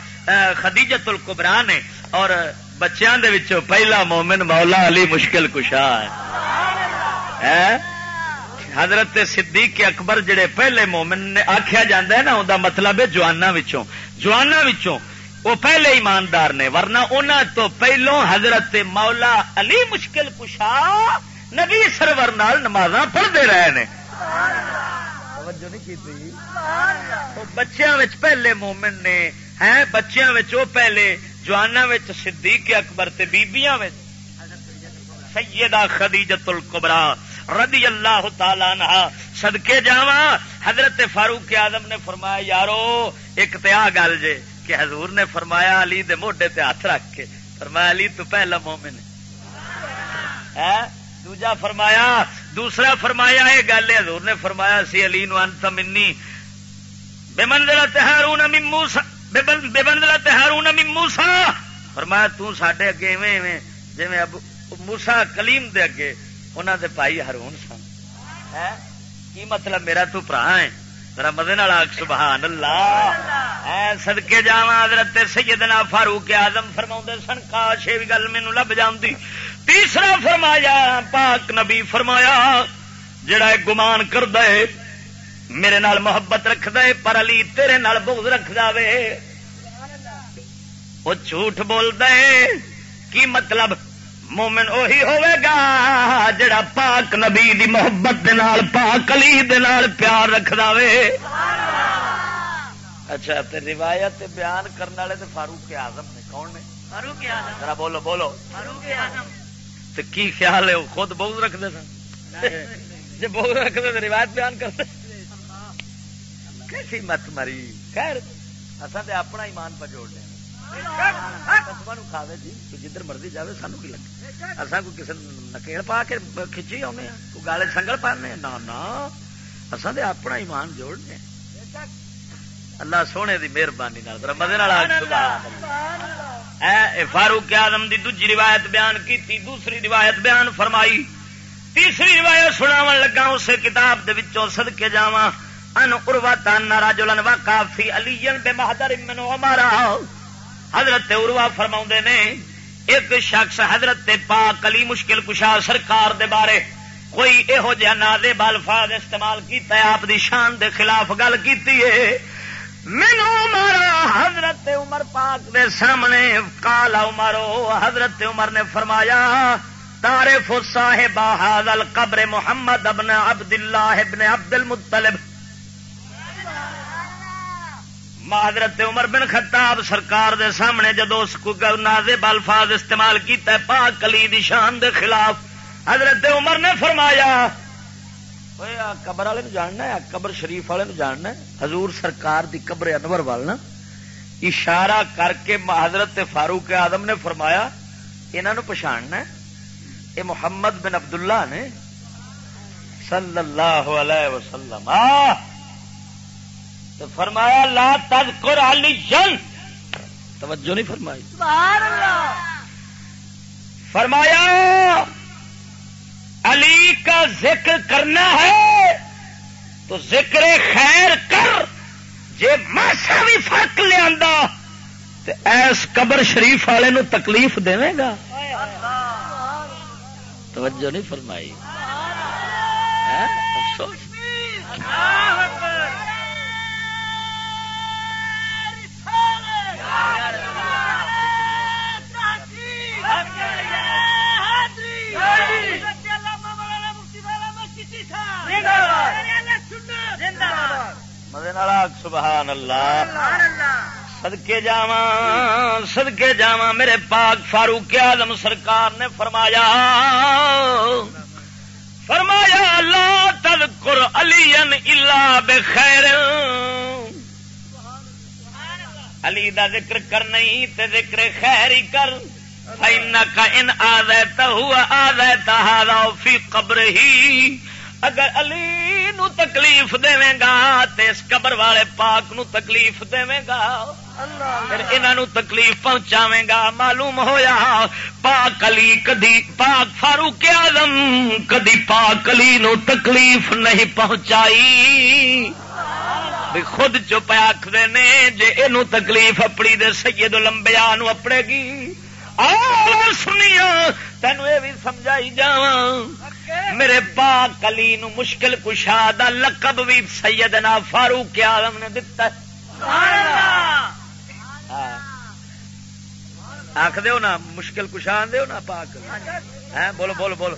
خدیجت القبرا نے اور بچیاں دے وچوں پہلا مومن مولا علی مشکل کشا ہے۔ حضرت صدیق اکبر جڑے پہلے مومن نے آخیا جا نا وہ مطلب ہے جوانا جوانا وہ پہلے ایماندار نے ورنہ انہوں تو پہلو حضرت مولا علی مشکل کشا نبی سرور نماز پڑھتے رہے نے بچیا پہلے مومن نے، ہے بچیا پہلے جوانا صدیق اکبر بیبیاں سیدہ خدیجت القبرا رضی اللہ تعالی نہ سدکے جا حضرت فاروق آدم نے فرمایا، یارو، ایک تیا گل جے کہ حضور نے فرمایا، علی دے موڈے تے ہاتھ رکھ کے۔ فرمایا، علی تو پہلا مومن ہے؟ دوجا فرمایا دوسرا فرمایا، یہ گل حضور نے فرمایا، سی علی نو انت منی۔ بے منزلہ تہارون من موسی۔ بے منزلہ تہارون من موسی۔ فرمایا، تو ساڈے اگے ایویں ایویں، جویں اب موسی کلیم دے اگے انہوں دے بھائی ہارون سن۔ ہاں؟ کی مطلب میرا تو برا ہے؟ میرا مدے سبحان اللہ سدکے جا حضرت سیدنا فاروق آزم فرما سن، کاش یہ گل مینو لب جاندی۔ تیسرا فرمایا، پاک نبی فرمایا، جڑا گمان کر دے میرے نال محبت رکھ دے پر علی تیرے نال بغض رکھ دے وہ جھوٹ بول دے کی مطلب؟ مومن اہی ہوے گا جڑا پاک نبی دی محبت دے نال پاک علی دے نال پیار رکھ دے اچھا تے روایت بیان کرنے والے تے فاروق اعظم نے کون نے؟ فاروق اعظم۔ ذرا بولو بولو۔ فاروق اعظم۔ تے کی خیال ہے خود بہت رکھتے سن؟ جی بہت رکھتے تو روایت بیان کرتے۔ کیسی مت مری؟ خیر اصل تے اپنا ایمان پہ جوڑ لیا کھاوے جی جدھر مرضی جائے سانو کی لگے اصا کو کسی نکیل پا کے کھچی آنے کوئی گالے سنگل پانے نہ اصا تو اپنا ایمان جوڑنے اللہ سونے دی مہربانی فاروق آدم دی دوجی روایت بیان کی دوسری روایت بیان فرمائی تیسری روایت سناو لگا اسے کتاب دے سد کے جا ان اروا تان راجولن وا کافی علی بے محدر منو ہمارا حضرت اروا فرما نے، ایک شخص حضرت پاک علی مشکل کشا سرکار دے بارے کوئی یہو جہ نادے بالفاظ استعمال کیتا ہے، آپ دی شان دے خلاف گل کی مینو مارا حضرت عمر پاک دے سامنے، کالا عمرو حضرت عمر نے فرمایا تارے فسا ہے باہد القبر محمد ابن عبد اللہ ابن عبد المطلب حضرت عمر بن خطاب سرکار دے سامنے جدو نازے بالفاظ استعمال کیتا ہے، پاک علی دی شان دے خلاف، حضرت عمر نے فرمایا قبر والے جاننا ہے قبر شریف والے جاننا ہے؟ حضور سرکار دی قبر انور والنا اشارہ کر کے حضرت فاروق آدم نے فرمایا انہوں پچھاڑنا یہ محمد بن عبداللہ نے صلی اللہ علیہ وسلم، آہ! تو فرمایا لا تذکر علی جن توجہ نہیں فرمائی. فرمایا علی کا ذکر کرنا ہے تو ذکر خیر کر جے ماسا بھی فرق لیا تو ایس قبر شریف والے نو تکلیف دے گا. توجہ نہیں فرمائی. افسوس. سبحان اللہ سدکے جا سدکے جا میرے پاک فاروق آدم سرکار نے فرمایا فرمایا اللہ تذکر علی الا بخیر۔ علی دا ذکر کر نہیں تے ذکر خیر ہی کر۔ کا ان آدھا ہوا آدھا فی قبر ہی اگر علی نو تکلیف دے گا تے اس قبر والے پاک نو تکلیف دے گا، پھر انہوں تکلیف پہنچاوے گا۔ معلوم ہویا، پاک علی کدی پاک فاروق آدم کدی پاک علی نو تکلیف نہیں پہنچائی۔ بھی خود چپ آخر نے، جے یہ تکلیف اپنی دے سید لمبیا نو اپنے گی سنیا تینوں یہ بھی سمجھائی جا میرے پاک علی نو مشکل کشا دا لقب بھی سیدنا فاروق آدم نے دتا ہاں۔ آخ دو نا، مشکل کشا دو نا پاک ہاں، بولو بولو بولو۔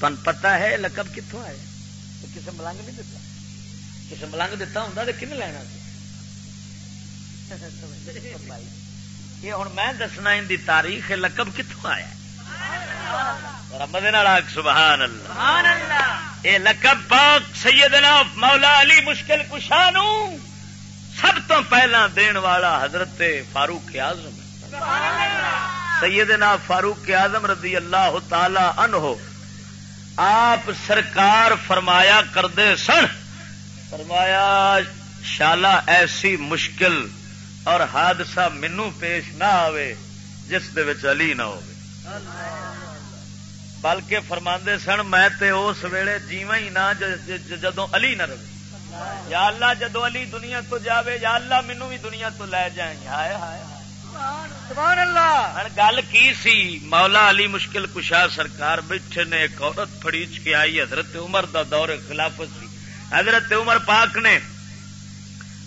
تن پتا ہے لقب کتوں آئے؟ کسی ملنگ نہیں دتا؟ کسی ملنگ دتا ہوں تو کن لینا یہ ہوں میں دسنا ان کی تاریخ لقب کتوں آیا سبحان اللہ یہ لقب پاک سیدنا مولا علی مشکل کشا سب تو پہلا دین والا حضرت فاروق آزم سیدنا فاروق آزم رضی اللہ تعالی عنہ آپ سرکار فرمایا کردے سن فرمایا شالا ایسی مشکل اور حادثہ مینو پیش نہ آئے جس علی نہ ہو بلکہ فرما سن میں تے اس ویلے جیوا ہی نہ جدو علی نہ رہے۔ یا اللہ جدو علی دنیا تو جاوے یا اللہ مینو بھی دنیا تو لے جائیں۔ ہائے ہائے گل کی سی؟ مولا علی مشکل کشا سرکار بیٹھے نے ایک عورت فڑیچ کے آئی حضرت عمر دا دور خلافت سی۔ حضرت عمر پاک نے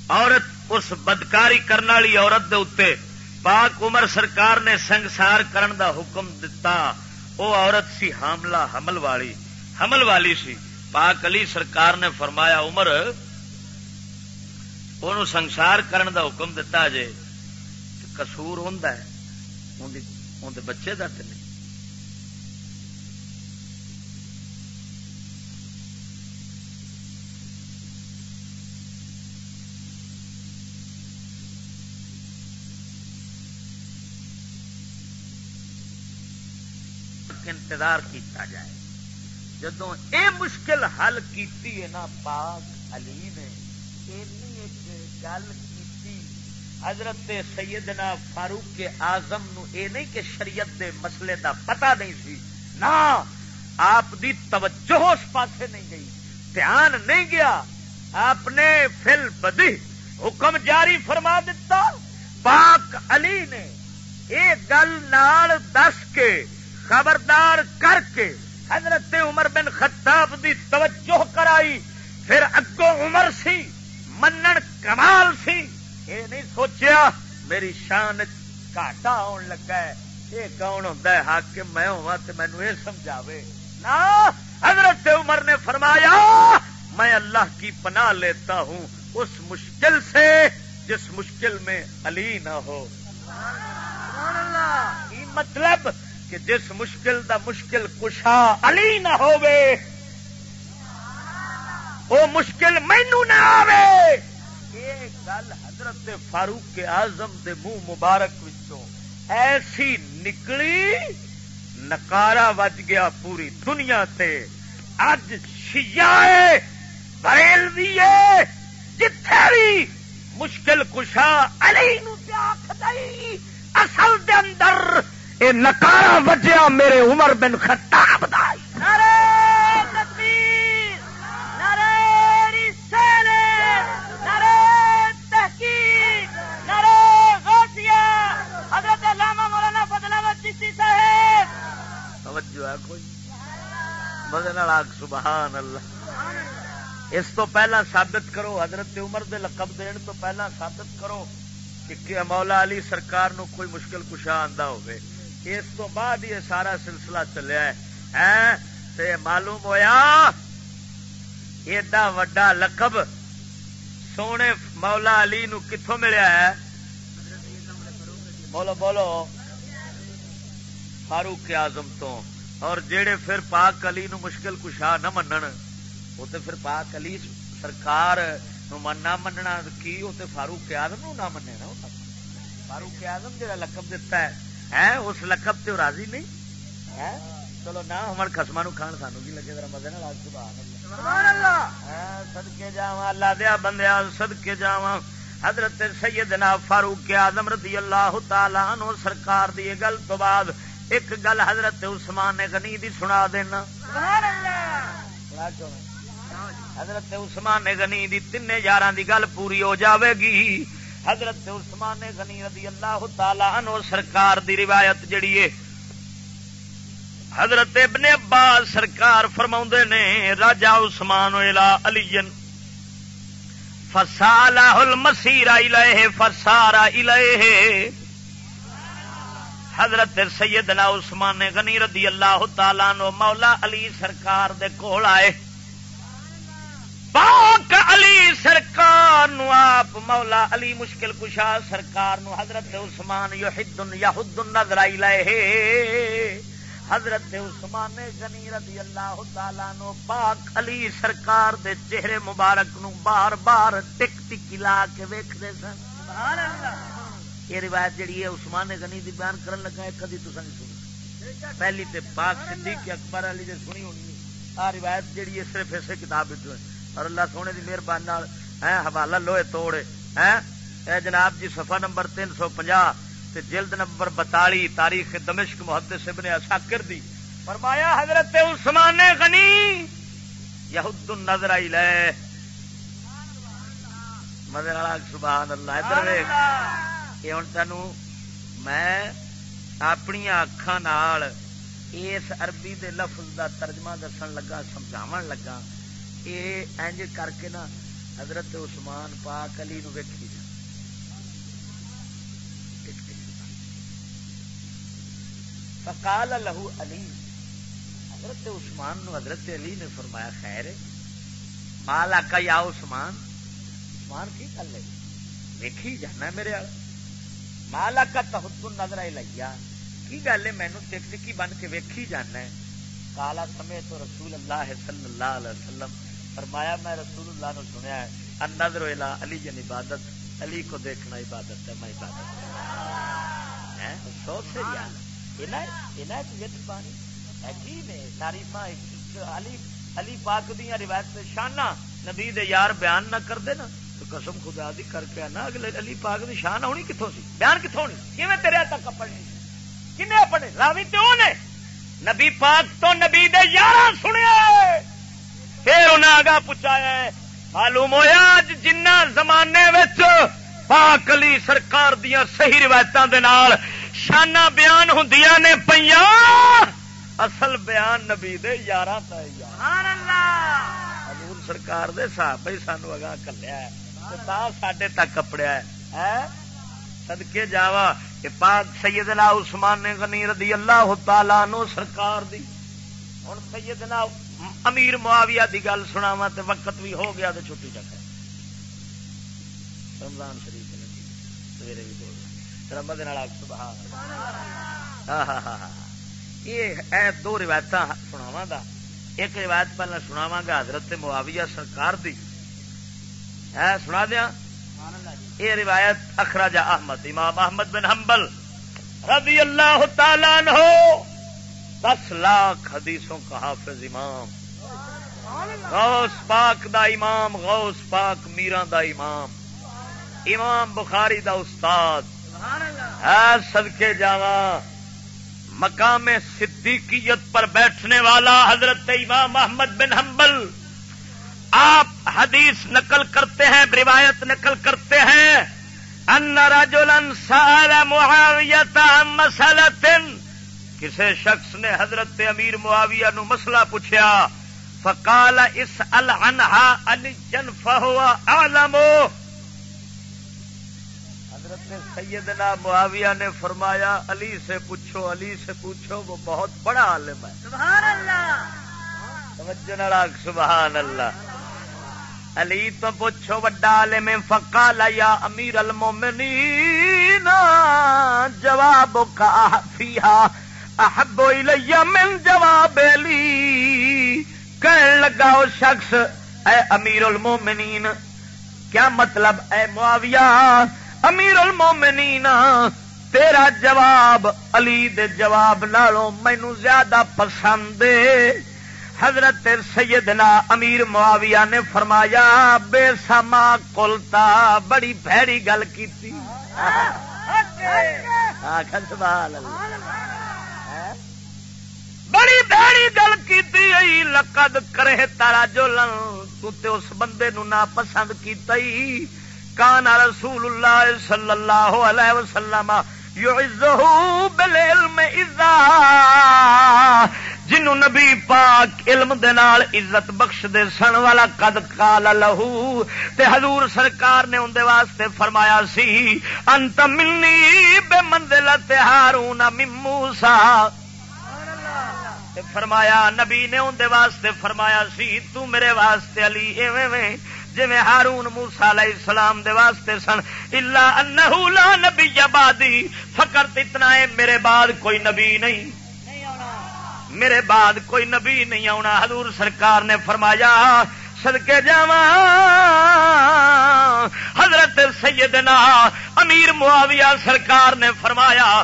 عورت اس بدکاری کرنے والی عورت دے اتنے پاک عمر سرکار نے سنگسار کرن دا حکم دتا۔ وہ عورت سی حاملہ حمل والی حمل والی سی۔ پاک علی سرکار نے فرمایا، عمر ان سنسار کرن دا حکم دتا جے کسور ہوں بچے کا نہیں انتظار کیتا جائے۔ جدو اے مشکل حل کیتی ہے نا، پاک علی نے گل کی حضرت سیدنا فاروق کے آزم نو اے نہیں کہ شریعت دے مسئلے دا پتہ نہیں سی، نہ آپ دی توجہ اس پاسے نہیں گئی، دھیان نہیں گیا۔ آپ نے فل بدی حکم جاری فرما دیتا پاک علی نے یہ گل نال دس کے خبردار کر کے حضرت عمر بن خطاب دی توجہ کرائی، پھر اگو عمر سی، منن کمال سی۔ یہ نہیں سوچیا میری شان کاٹا آن لگا ہے، یہ کون ہوتا ہے؟ حق کہ میں ہوا تو مینو یہ سمجھاوے۔ نا، حضرت عمر نے فرمایا، میں اللہ کی پناہ لیتا ہوں اس مشکل سے جس مشکل میں علی نہ ہو۔ مطلب کہ جس مشکل دا مشکل کشا علی نہ ہو مشکل مینو نہ آوے۔ یہ گل حضرت فاروق کے آزم دے منہ مبارک وچوں ایسی نکلی، نکارا وج گیا پوری دنیا تے۔ اج شیائے بریل دیے جتھے بھی مشکل کشا علی نو اصل دے اندر اے نکارا وجیا میرے عمر بن خطاب دائی سبحان اللہ۔ اس تو پہلا ثابت کرو حضرت عمر دے لقب دین تو پہلا ثابت کرو کہ مولا علی سرکار نو کوئی مشکل کشا آندا ہوئے اس تو بعد یہ سارا سلسلہ چلیا ہے۔ معلوم ہوا ایڈا وڈا لقب سونے مولا علی نو کتوں ملیا ہے؟ بولو بولو۔ فاروق آزم تو۔ اور جیڑے پھر پاک علی نو مشکل کشا نہ منن وہ تو پھر پاک علی سرکار نہ مننا، کی وہ تو فاروق آزم نو نہ منے نا فاروق آزم جا لقب دتا ہے ہے اس لقب سے راضی نہیں؟ چلو نہ ہمارے خسما کھان سانو بھی لگے ذرا مزے اللہ۔ دیا بندیا جا حضرت سیدنا فاروق رضی اللہ تعالی عنہ سرکار دی گل تو بعد ایک گل حضرت عثمان غنی دی سنا دینا۔ حضرت عثمان غنی دی تین یار دی گل پوری ہو جاوے گی۔ حضرت عثمان غنی رضی اللہ تعالی عنہ سرکار دی روایت جڑی ہے، حضرت ابن عباس سرکار فرما نے راجا عثمان علی، فسالہ المسیر الیہ فسارا الیہ۔ حضرت سیدنا عثمان غنی رضی اللہ تعالی نو مولا علی سرکار دے کول آئے۔ پاک علی سرکار نو آپ مولا علی مشکل کشا سرکار نو حضرت عثمان یحد یحد نظر الیہ۔ حضرت عثمان غنی رضی اللہ تعالی نو پاک علی سرکار دے چہرے مبارک نو بار بار ٹک ٹک لا کے ویکھدے سن۔ سبحان اللہ یہ روایت جڑی ہے عثمان غنی دی بیان کرن لگا ہے، کدی تساں نہیں سنی۔ پہلی تے پاک صدیق اکبر علی دے سنی ہونی۔ آ روایت جڑی ہے صرف اسے کتاب وچ ہے اور اللہ سونے دی مہربانی حوالہ لوہے ہیں؟ اے جناب جی صفحہ نمبر 350 تے جلد نمبر بتالی تاریخ دمشق محدث ابن اساکر دی۔ فرمایا حضرت عثمان غنی یہود النظر آئی لے مدر سبحان اللہ ادھر یہ ہوں تینوں میں اپنی اکھان اس عربی دے لفظ دا ترجمہ دسن لگا سمجھاو لگا۔ یہ انج کر کے نا حضرت عثمان پاک علی نو ویکھی جا فقال لہو علی حضرت عثمان نو حضرت علی نے فرمایا خیر مالا کا یا عثمان عثمان کی کر لے ویکھی جانا میرے آل مالا کا تحت نظر آئی لیا کی گل ہے مینو ٹک ٹکی بن کے ویکھی جانا ہے کالا سمے تو رسول اللہ صلی اللہ علیہ وسلم فرمایا، میں رسول اللہ نے سنیا ہے ان نظر علی جن عبادت، علی کو دیکھنا عبادت ہے، میں عبادت سے علی پاک دیا روایت شانہ۔ نبی دے یار بیان نہ کر دے نا، تو قسم خدا دی کر کے نا اگلے علی پاک دی شان ہونی کتوں سی؟ بیان کتوں ہونی کیویں تیرے تک پڑھنی کنے پڑھے راوی تے نے؟ نبی پاک تو نبی دے یار سنیا پھر انہیں آگاہ پوچھایا معلوم ہوا جنہ زمانے پاک علی سرکار دیا صحیح روایتوں کے شانہ بیان ہوں نے پہ اصل بیان نبی دے یار حضور سرکار دے صاحب بھائی سانو اگاں کلیا سڈے تک کپڑیا ہے۔ سدکے جاوا پاک سیدنا عثمان غنی رضی اللہ تعالی نو سرکار دی۔ ہوں سیدنا امیر معاویہ دی گل سناوا تے وقت بھی ہو گیا تو چھٹی چکر رمضان شریف سویرے بھی بول رہا ہاں، ہاں،, ہاں،, ہاں ہاں یہ دو روایت سناوا گا۔ ایک روایت پہلے سناوا گا حضرت معاویہ سرکار دی۔ سنا دیا یہ روایت اخراجہ احمد، امام احمد بن حنبل رضی اللہ تعالیٰ ہو دس لاکھ حدیثوں کا حافظ امام۔ غوث پاک دا امام غوث پاک میران دا امام۔ امام بخاری دا استاد۔ سدکے جاوا مقام صدیقیت پر بیٹھنے والا حضرت امام محمد بن حنبل۔ آپ حدیث نقل کرتے ہیں روایت نقل کرتے ہیں۔ ان رجلن سال معاویت مسلط کسی شخص نے حضرت امیر معاویہ نو مسئلہ پوچھا فقال اس الحا علی جن فہو عالمو حضرت سیدنا معاویہ نے فرمایا علی سے پوچھو علی سے پوچھو وہ بہت بڑا عالم ہے۔ سبحان اللہ سبحان اللہ علی تو پوچھو وڈا عالم فقال یا امیر المومنین جواب کا فیہا۔ احب الی من جواب علی۔ کہنے لگا وہ شخص اے امیر المومنین کیا مطلب اے معاویہ؟ امیر المومنین تیرا جواب علی دے جواب نالوں مینو زیادہ پسند حضرت سیدنا امیر معاویہ نے فرمایا بے سما کلتا بڑی بھڑی گل کی کی لقد کرے تارا جو تے اس بندے نو نہ پسند کی کان رسول اللہ صلی اللہ علیہ وسلم بالعلم اذا۔ جنو نبی پاک علم دے نال عزت بخش دے سن، والا قد قال لہو۔ تے حضور سرکار نے اندے واسطے فرمایا سی، انت منی بے منزلت ہارون من موسی۔ فرمایا، نبی نے اندے واسطے فرمایا سی، تو میرے واسطے علی ایویں جی ہارون موسا علیہ السلام دے واسطے سن، الا انہو لا نبی آبادی فکر اتنا ہے، میرے بعد کوئی نبی نہیں۔ میرے بعد کوئی نبی نہیں آنا حضور سرکار نے فرمایا سدکے جا حضرت سیدنا امیر معاویہ سرکار نے فرمایا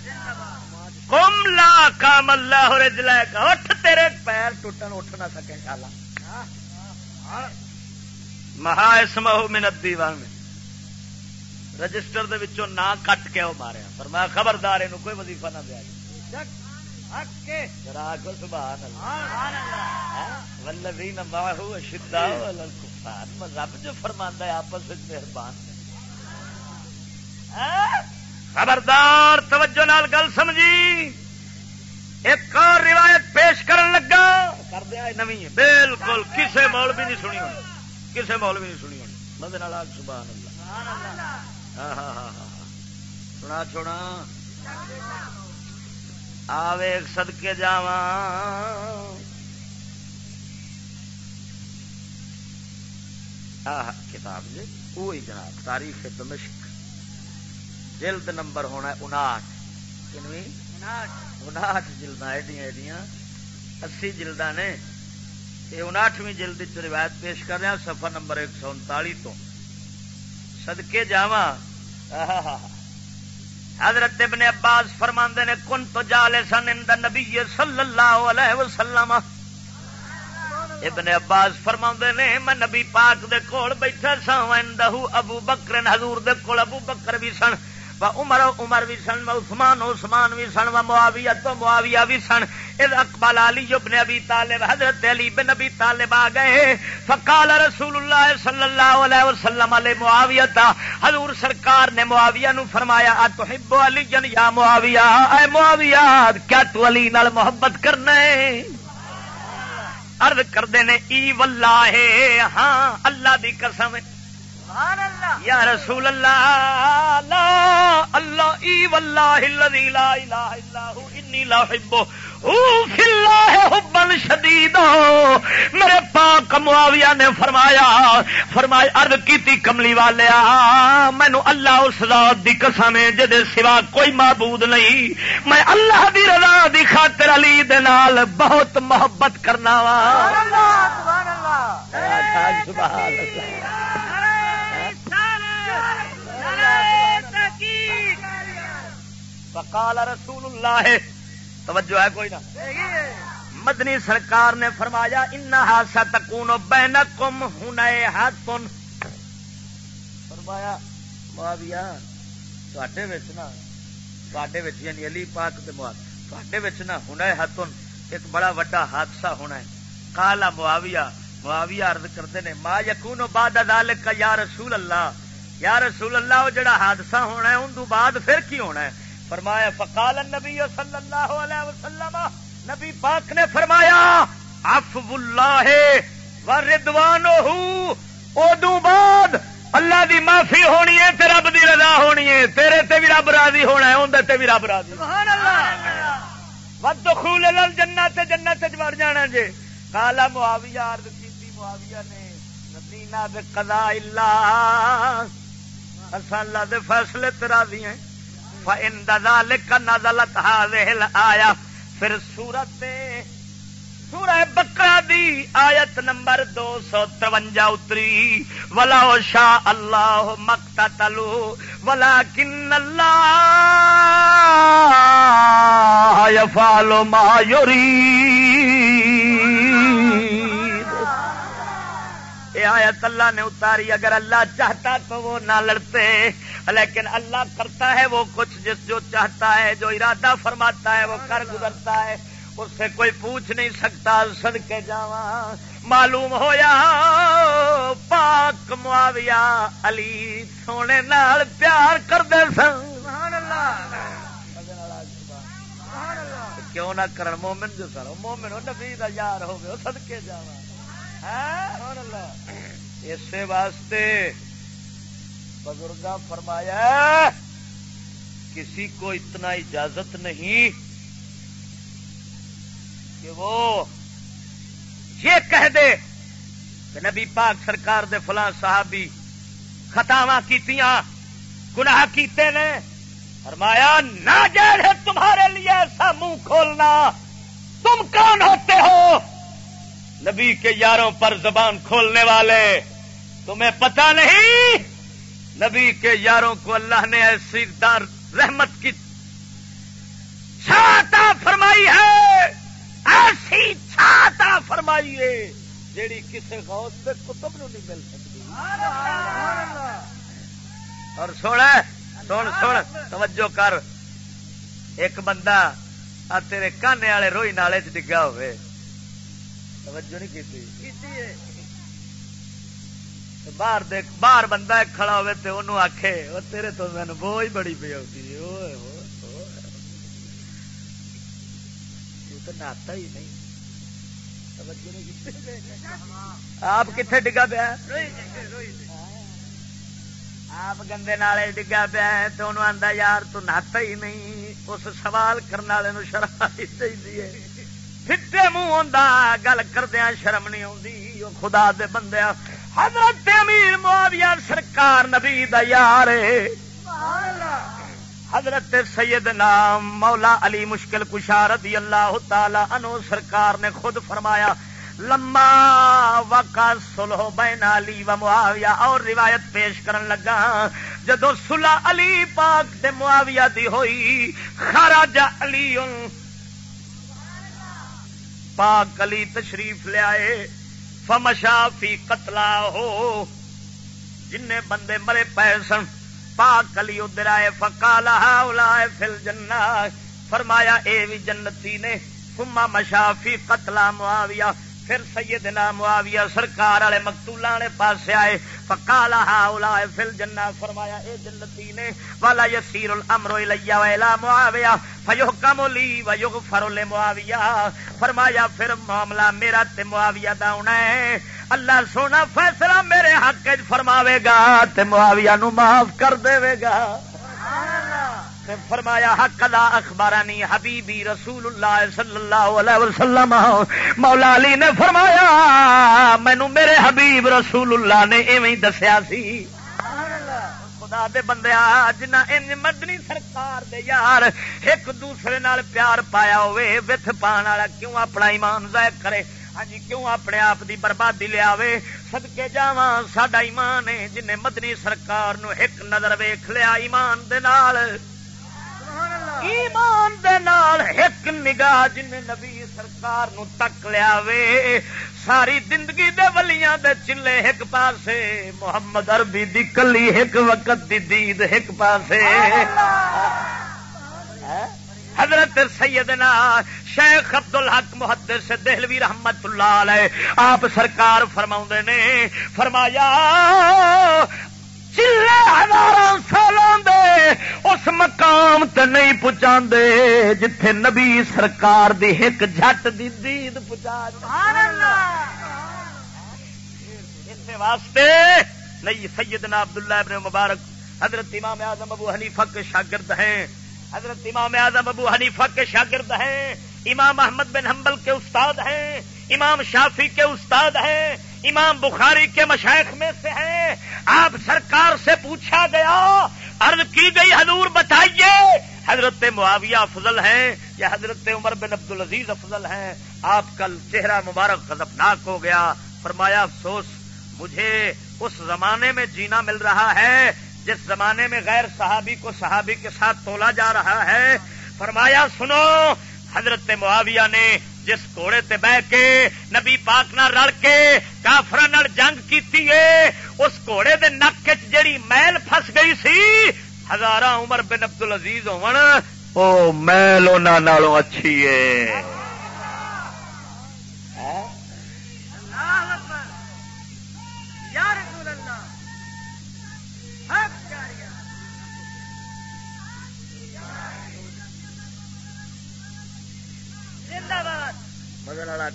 کم لا کام اللہ رجلا اٹھ تیرے پیر ٹوٹن اٹھ نہ سکے شالا۔ مہا اسمہ منت دیوان رجسٹر دے وچوں نا کٹ کے وہ ماریا۔ پر میں خبردار یہ کوئی وظیفہ نہ دیا۔ رب جو فرما ہے آپس مہربان۔ خبردار، توجہ نال گل سمجھی۔ ایک اور روایت پیش کرن لگا۔ کر دیا نوی بالکل، کسے مول بھی نہیں سنی ہونی۔ کسے مول بھی نہیں سنی ہونی۔ مدد سبحان اللہ۔ ہاں ہاں ہاں, ہاں،, ہاں۔ سنا چھوڑا آوے سدکے جا کتاب جی۔ وہی جناب، تاریخ دمشق۔ جلد نمبر ہونا انٹھ انٹھ جلد ایڈیاں ایڈیاں۔ اسی جلد نے یہ انٹھویں جلد روایت پیش کر رہا سفر نمبر ایک سو انتالی تو۔ سدکے جاوا حضرت ابن عباس فرماندے نے کن تو جالے سن نبی صلی اللہ علیہ وسلم. ابن عباس فرما نے، میں نبی پاک دے کول بیٹھا سا ابو بکر حضور دے کول ابو بکر بھی سن۔ و عمر عمر بھی سن و عثمان عثمان بھی سن و معاویہ تو معاویہ بھی سن۔ اذ اقبال علی ابن ابی طالب، حضرت علی بن ابی طالب آ گئے۔ فقال رسول اللہ صلی اللہ علیہ وسلم علی معاویہ تا، حضور سرکار نے معاویہ نو فرمایا، اتحب علی جن یا معاویہ؟ اے معاویہ، کیا تو علی نال محبت کرنا ہے؟ عرض کردے نے، ای واللہ ہاں اللہ دی قسم ہے۔ یا رسول اللہ لا اللہ ای واللہ الذی لا الہ الا ہو انی لا فی اللہ حبا شدید میرے پاک معاویہ نے فرمایا فرمایا عرض کیتی کملی والے مینو اللہ اس ذات دی قسم ہے جدے سوا کوئی معبود نہیں۔ میں اللہ دی رضا دی خاطر علی دے نال بہت محبت کرنا وا۔ سبحان اللہ۔ سبحان اللہ۔ وقال رسول اللہ، توجہ ہے کوئی نہ۔ مدنی سرکار نے فرمایا، انہا ستکون بینکم ہنے ہاتن فرمایا، معاویہ، تواڈے وچ نا تواڈے وچ یعنی علی پاک تے معاویہ تواڈے وچ نا ہنے ہاتن ایک بڑا وڈا حادثہ ہونا ہے۔ قال معاویہ معاویہ عرض کرتے نے ما یکون بعد ذلک یا رسول اللہ۔ یا رسول اللہ، وہ جڑا حادثہ ہونا ہے، ان بعد پھر کی ہونا ہے؟ فرمایا فقال النبی صلی اللہ علیہ وسلم نبی پاک نے فرمایا افو اللہ و ردوان ادو بعد اللہ دی معافی ہونی ہے تے رب دی رضا ہونی ہے تیرے تے بھی رب راضی ہونا ہے اندر تے بھی رب راضی سبحان اللہ۔ ودخول الجنہ تے جنت وچ وڑ جانا جے۔ کالا معاویہ عرض کی معاویہ نے ندینا دے قضا اللہ اصل اللہ دے فیصلے ترا دی ہیں۔ فَإِن ذَلِكَ نَزَلَتْ هَذِهِ الْآيَةُ۔ پھر سورت سورہ بکرا دی آیت نمبر دو سو ترونجا اتری۔ ولا شاہ اللہ مکتا تلو ولا کن اللہ فالو مایوری یہ آیت اللہ نے اتاری، اگر اللہ چاہتا تو وہ نہ لڑتے۔ لیکن اللہ کرتا ہے وہ کچھ جس جو چاہتا ہے، جو ارادہ فرماتا ہے، وہ کر گزرتا ہے۔ اس سے کوئی پوچھ نہیں سکتا سد کے جا معلوم ہویا، پاک معاویہ علی سونے نال پیار کرتے سن۔ کیوں نہ کرن، مومن جو سر مومن نبی دا یار ہو گئے سد کے جا اسی واسطے بزرگا فرمایا کسی کو اتنا اجازت نہیں کہ وہ یہ کہہ دے کہ نبی پاک سرکار دے فلاں صحابی خطاوا کی گناہ کیتے نے۔ فرمایا، نہ جیڑ ہے تمہارے لیے ایسا منہ کھولنا، تم کون ہوتے ہو؟ نبی کے یاروں پر زبان کھولنے والے، تمہیں پتا نہیں نبی کے یاروں کو اللہ نے ایسی دار رحمت کی چھاتا فرمائی ہے، ایسی چھاتا فرمائی ہے جیڑی کسی غوث سے کتب نو نہیں مل سکتی۔ اور سونا سن سن، توجہ کر۔ ایک بندہ آ تیرے کانے والے روئی نالے چ ڈگا ہوئے۔ توجہ نہیں کی باہر دیکھ باہر بندہ کھڑا ہوئے تے انہوں آکھے وہ تیرے تو میں بوجھ بڑی پی ہوتی تو ناتا ہی نہیں آپ کتنے ڈگا پیا آپ گندے نالے ڈگا پیا ہے تو انہوں آندا یار تو ناتا ہی نہیں اس سوال کرنے والے شرم آئی چاہیے پھٹے منہ آ گل کردیا شرم نہیں آتی خدا دے بندے حضرت امیر معاویہ سرکار نبی دا یار حضرت سید نام مولا علی مشکل کشا رضی اللہ تعالی انو سرکار نے خود فرمایا، لما وقع سلو بین علی و معاویہ، اور روایت پیش کرن لگا، جدو سلح علی پاک دے معاویہ دی ہوئی، خراج علی، پاک علی تشریف لے آئے۔ فمشا فی قتلا ہو۔ جن بندے مرے پے سن۔ پاک کلی ادھر آئے فکالا فل جنا فرمایا، اے بھی جنتی نے۔ فما مشا فی قتلا معاویہ۔ پھر سیدنا معاویہ سرکار والے مقتولاں والے پاسے آئے۔ فقال هؤلاء فی الجنہ۔ فرمایا، اے جنتی نے۔ والا یسیر الامر الیہ و الی معاویہ فیحکم لی و یغفر لمعاویہ فرمایا، پھر معاملہ میرا تے معاویہ دا ہونا ہے۔ اللہ سونا فیصلہ میرے حق وچ فرماوے گا تے معاویہ نو معاف کر دے گا۔ فرمایا، حق دا اخبارانی حبیبی رسول اللہ صلی اللہ علیہ وسلم مولا علی نے فرمایا مینو میرے حبیب رسول اللہ نے ایویں دسیا سی۔ خدا دے بندے جنہ مدنی سرکار دے یار ایک دوسرے نال پیار پایا ہوئے وتھ پان والا کیوں اپنا ایمان ضائع کرے؟ ہاں جی کیوں اپنے آپ دی بربادی لیا سدکے جا ساڈا ایمان ہے جن مدنی سرکار نو ایک نظر ویخ لیا ایمان دے نال۔ ایمان دے نال ایک نگاہ جن نبی سرکار نو تک لیا وے ساری زندگی دے ولیاں دے چلے ایک پاسے، محمد عربی دی کلی ایک وقت دی دید ایک پاسے۔ حضرت سیدنا شیخ عبد الحق محدث سے دہلوی رحمت اللہ علیہ، آپ سرکار فرما نے، فرمایا چلے ہزار سالوں دے اس مقام تے نہیں پہنچا دے جتھے نبی سرکار دی ایک جھٹ دی دید پہنچا واسطے نہیں سیدنا عبداللہ ابن مبارک حضرت امام اعظم ابو حنیفہ کے شاگرد ہیں۔ حضرت امام اعظم ابو حنیفہ کے شاگرد ہیں۔ امام احمد بن حنبل کے استاد ہیں، امام شافی کے استاد ہیں، امام بخاری کے مشائق میں سے ہیں۔ آپ سرکار سے پوچھا گیا، عرض کی گئی، حضور بتائیے، حضرت معاویہ افضل ہیں یا حضرت عمر بن عبد العزیز افضل ہیں؟ آپ کا چہرہ مبارک غضبناک ہو گیا۔ فرمایا، افسوس، مجھے اس زمانے میں جینا مل رہا ہے، جس زمانے میں غیر صحابی کو صحابی کے ساتھ تولا جا رہا ہے۔ فرمایا، سنو حضرت معاویہ نے جس گھوڑے تے بہ کے نبی پاک نہ رل کے کافر جنگ کی اس گھوڑے دے نک جڑی میل فس گئی سی ہزارہ عمر بن عبد العزیز ہو میل انہوں اچھی ہے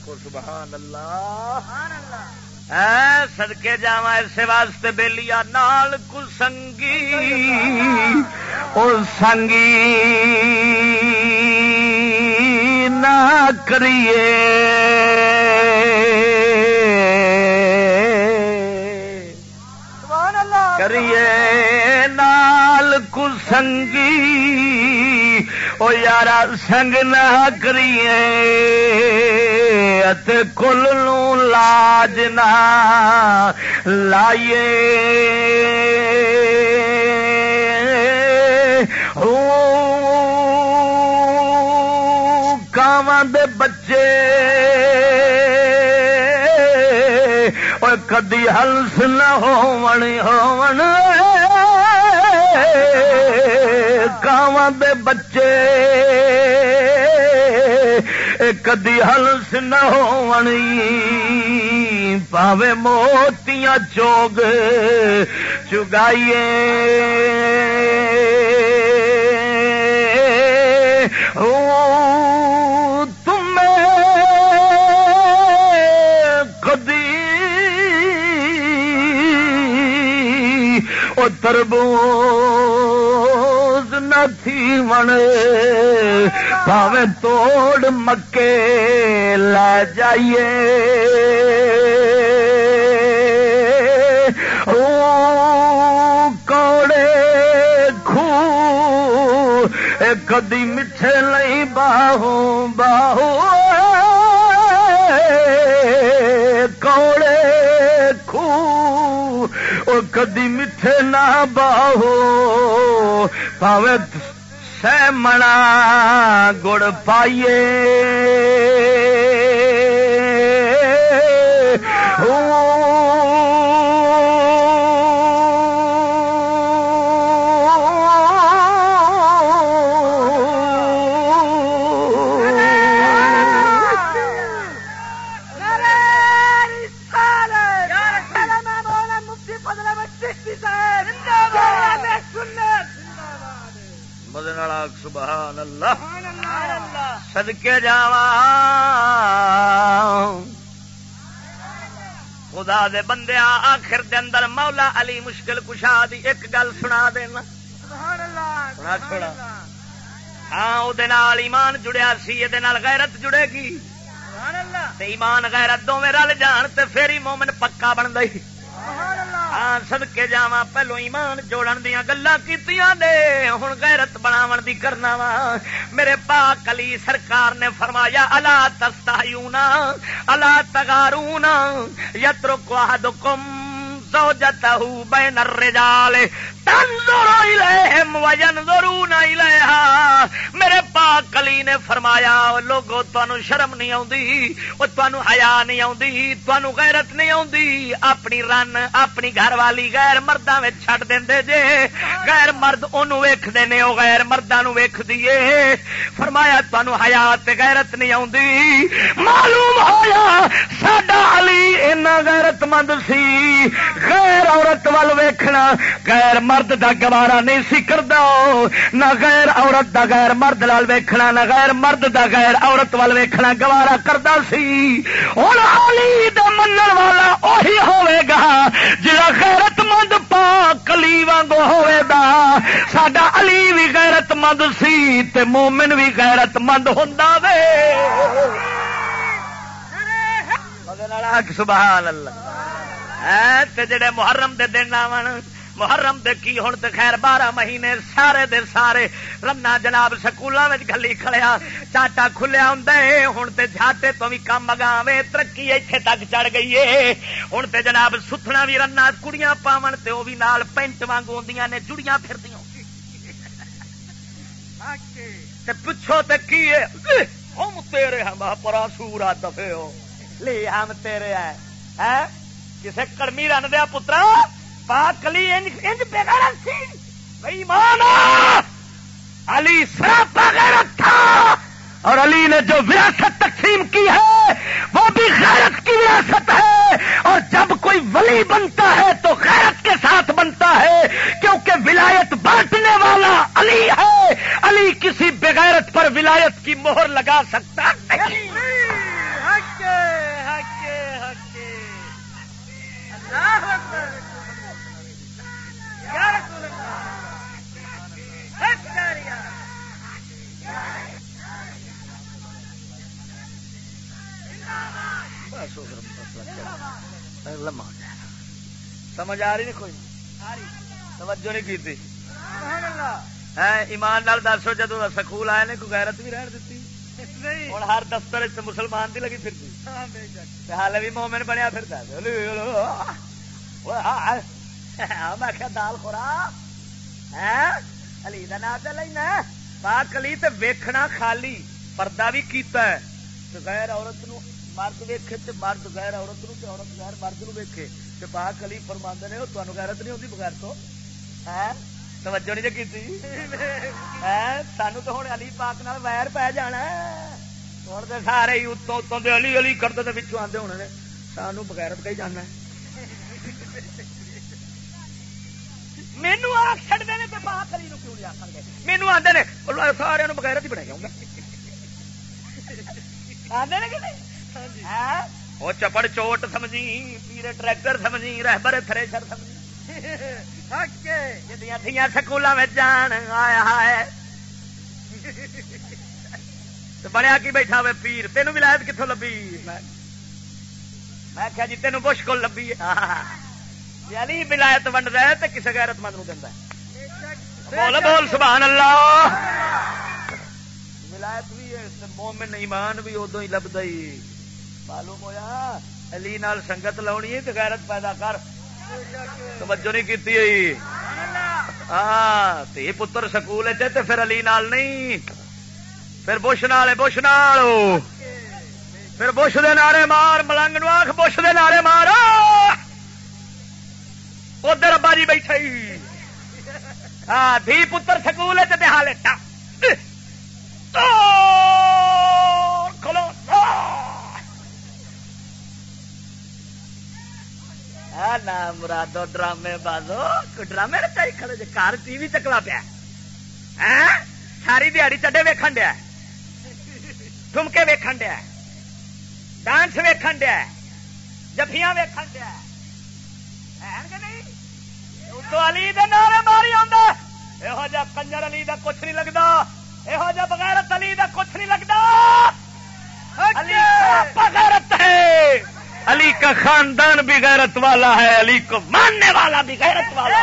کو سبحان اللہ۔ سدکے جا اسے واسطے بےلیا نال کسنگی اور سنگی۔ نہ کریے۔ کریے نال کسنگی او یارا سنگ نہ کریے کل لاج نہ لائیے۔ دے بچے اور کدی ہلس نہ ہو دے بچے کدی ہلس نہ پاوے موتیاں چوگ چگائیے۔ وہ تربو تھی من پاوے توڑ مکے لے جائیے۔ او کوڑے خو کدی میٹھے نہیں باہو باہو کوڑے خو کدی میٹھے نہ باہو پاوے سہ منا گڑ پائیے۔ سدکے جا خدا دے بندے آخر دے اندر مولا علی مشکل کشا دی ایک گل سنا دینا چھوڑا۔ ہاں وہ ایمان جڑیا سی یہ غیرت جڑے گی۔ ایمان غیرت دونوں رل جان تے پھر ہی مومن پکا بن گئی۔ ہاں سدکے جا پہلو ایمان جوڑن دیا گلا کی ہوں گیرت بناو دی کرنا وا۔ میرے پا کلی سرکار نے فرمایا اللہ تستا اللہ تگارو یترو کو زوجته بين الرجال، تنظر اليهم وينظرون اليها میرے پاک کلی نے فرمایا لوگو، تانوں شرم نہیں آوندی، او تانوں حیا نہیں آوندی، تانوں غیرت نہیں آوندی۔ اپنی رن، اپنی گھر والی غیر مرداں وچ چھڈ دیندے جے۔ غیر مرد اونوں ویکھدے نے، او غیر مرداں نو ویکھدی اے فرمایا، تانوں حیا غیرت نہیں آوندی۔ معلوم ہویا، ساڈا علی اینا غیرت مند سی۔ غیر عورت وال ویکھنا، غیر مرد دا گوارا نہیں سی کردا۔ نہ غیر عورت دا غیر مرد لال ویکھنا نہ غیر مرد دا غیر عورت وال ویکھنا گوارا کرتا سی۔ ہوں علی دا منن والا اہی ہوئے گا جا غیرت مند پا کلی وانگو ہوئے گا۔ ساڈا علی بھی غیرت مند سی تے مومن بھی غیرت مند ہوں سبحان اللہ۔ جڑے محرم دے دن آن محرم دے کی ہوں تو خیر بارہ مہینے سارے دے سارے رنا جناب سکولوں میں گلی کھڑیا، چاٹا کھلیا ہوں ہوں تو جاٹے تو بھی کم اگاوے، ترقی اتنے تک چڑھ گئی ہے ہوں تو جناب ستنا بھی رنا، کڑیاں پاون تے وہ بھی نال پینٹ وانگ آدی نے، جڑیاں پھر دیا پوچھو تو کی ہم تیرے ہم پرا سورا دفے ہو۔ لی ہم تیرے ہے ہاں؟ کسے کڑمی رن دیا پترا؟ پاکلی انج بغیرت سی بھائی مانا علی سراپا غیرت تھا۔ اور علی نے جو وراثت تقسیم کی ہے، وہ بھی غیرت کی وراثت ہے۔ اور جب کوئی ولی بنتا ہے تو غیرت کے ساتھ بنتا ہے، کیونکہ ولایت بانٹنے والا علی ہے۔ علی کسی بغیرت پر ولایت کی مہر لگا سکتا نہیں۔ سمجھ آ رہی نہیں کوئی؟ توجہ نہیں کی ایمان نال دسو جدو سکول آئے نے کوئی غیرت بھی رہن دیتی؟ ہوں ہر دفتر مسلمان کی لگی پھر حال بھی مومن بنیا پھر میں کیا دال خورا۔ علی کا نام تو لینا پاک علی تو ویکھنا خالی۔ پردہ بھی کیتا ہے۔ غیر عورت نو مرد ویکھے تے مرد غیر عورت نو تے عورت غیر مرد نو ویکھے تے پاک علی فرماندے نے تانوں غیرت نہیں ہوندی بغیر تو؟ ہیں توجہ نہیں کیتی؟ ہیں سانو تو ہن علی پاک نال ویر پے جانا ہن تے سارے ہی اتوں اتوں دے علی علی کردے تے وچوں آندے ہونے نے۔ سانو بغیرت کئی جانا ہے۔ مینو آخ چڑھتے ہیں تو پاک علی نو کیوں نہیں آخر گے مینو آدھے نے سارے بغیرت ہی بنائی گا آدھے نے کہ نہیں؟ وہ چپڑ چوٹ سمجھی پیرے ٹریکٹر سمجھی رہبر تھریشر سمجھی۔ دیا سکولوں میں جان آیا ہے بنیا کی بیٹھا ہوئے پیر؟ تینوں ولایت کتوں لبھی؟ میں کیا جی تینوں بش کو لبھی یعنی ولایت ونڈ رہا ہے تو کسی غیرت مند دینا بول بول سبحان اللہ۔ ولایت بھی مومن ایمان بھی ادو ہی لبدا ہی۔ معلوم ہویا؟ علی نال سنگت لاؤنی ہے غیرت پیدا کر۔ توجہ نہیں کی ہاں پتر سکول تے پھر علی نال نہیں۔ پھر بش نال بش نال۔ پھر بش دے نعرے مار، ملنگ نو آخ بش دے نعرے مار۔ ادھر ابا جی بیٹھے۔ ہاں دھی پتر سکول حال کھلو۔ مرادو ڈرامے بازو ڈرامے رچائی کھڑے جی کار ٹی وی چکلا پیا ساری دیہڑی چڈے ویکن دیا ٹمکے ویکن دیا ڈانس ویکن دیا جفیاں ویکن دیا تو علی نعرے ماری یہو جا کنجر علی دا کچھ نہیں لگتا یہو جا بغیرت علی دا کچھ نہیں لگتا بغیرت ہے علی کا خاندان بھی غیرت والا ہے، علی کو ماننے والا بھی غیرت والا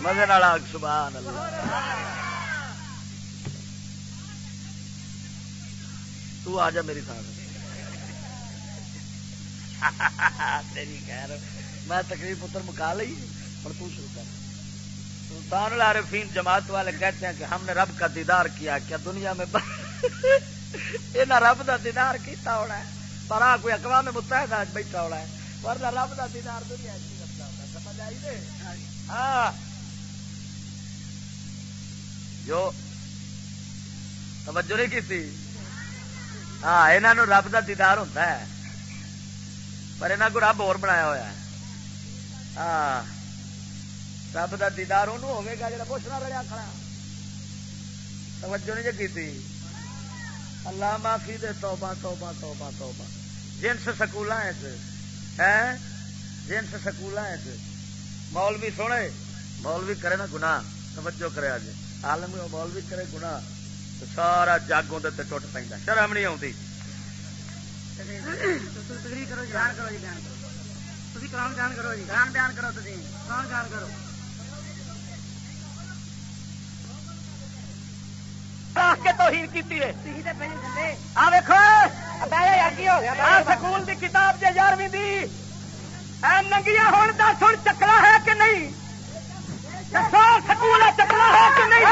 مزے سبحان اللہ۔ تو آ جا میری تھان۔ تیری خیر۔ میں تقریر پتر مکا لی، پر تو شروع کر۔ سلطان العارفین جماعت والے کہتے ہیں کہ ہم نے رب کا دیدار کیا کیا دنیا میں یہ رب کا دیدار کیتا ہونا ہے پر آ کوئی اقوام متحدہ بیٹھا ہونا ہے ورنہ رب کا دیدار دنیا سمجھ آئی دے ہاں جو توجہ نہیں کی ہاں یہاں رب کا دیدار ہوتا ہے پر یہاں کو رب اور بنایا ہوا ہے ہاں رب کا دیدار انہوں ہوگا جا پوچھنا رہا کھڑا توجہ نہیں جی اللہ معافی دے، توبہ توبہ توبہ توبہ۔ جنس سکول جنس سکول مولوی سونے، مولوی کرے نا گنا توجہ کرے آج۔ آلم مولوی کرے گنا تو سارا جگ اندر ٹوٹ پہ شرم نہیں آتی کرو جان کرو جی بیان کرو۔ جی بیان کرو بیان کرو۔ سکول کی کتاب یارویں دس چکلا ہے کہ نہیں؟ سکول چکلا ہے کہ نہیں؟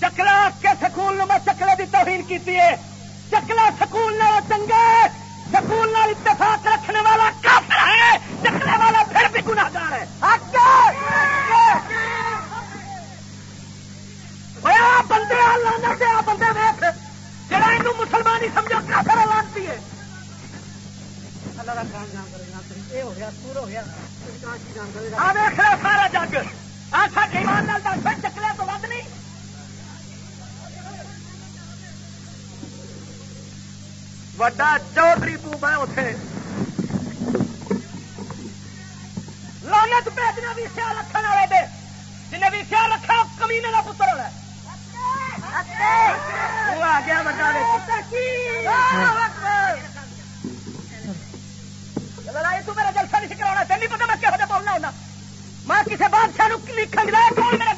چکلا کے سکول میں چکلے کی توہین کی چکلا سکول چنگا سکول اتفاق رکھنے والا کافر ہے چکلے والا پھر بھی گناگار ہے۔ بندے لانا سے آ بندے ویخ جڑا یہ مسلمان ہی سمجھو، کافر لانتی ہے۔ اللہ کا سارا جگ آخا ایمان دس، چکلے تو ود نہیں وڈا چودھری بوب ہے اتے لانت بھیجنا بھی سیال رکھنے والے دے جنہیں بھی سیال رکھا کمینے کا پتر ہونا وہ آ گیا بڑا لڑائی تو میرا جلسہ نہیں کرا تین نہیں پتا میں کہہو بولنا ہونا میں کسی بادشاہ لکھن گیا کون میرا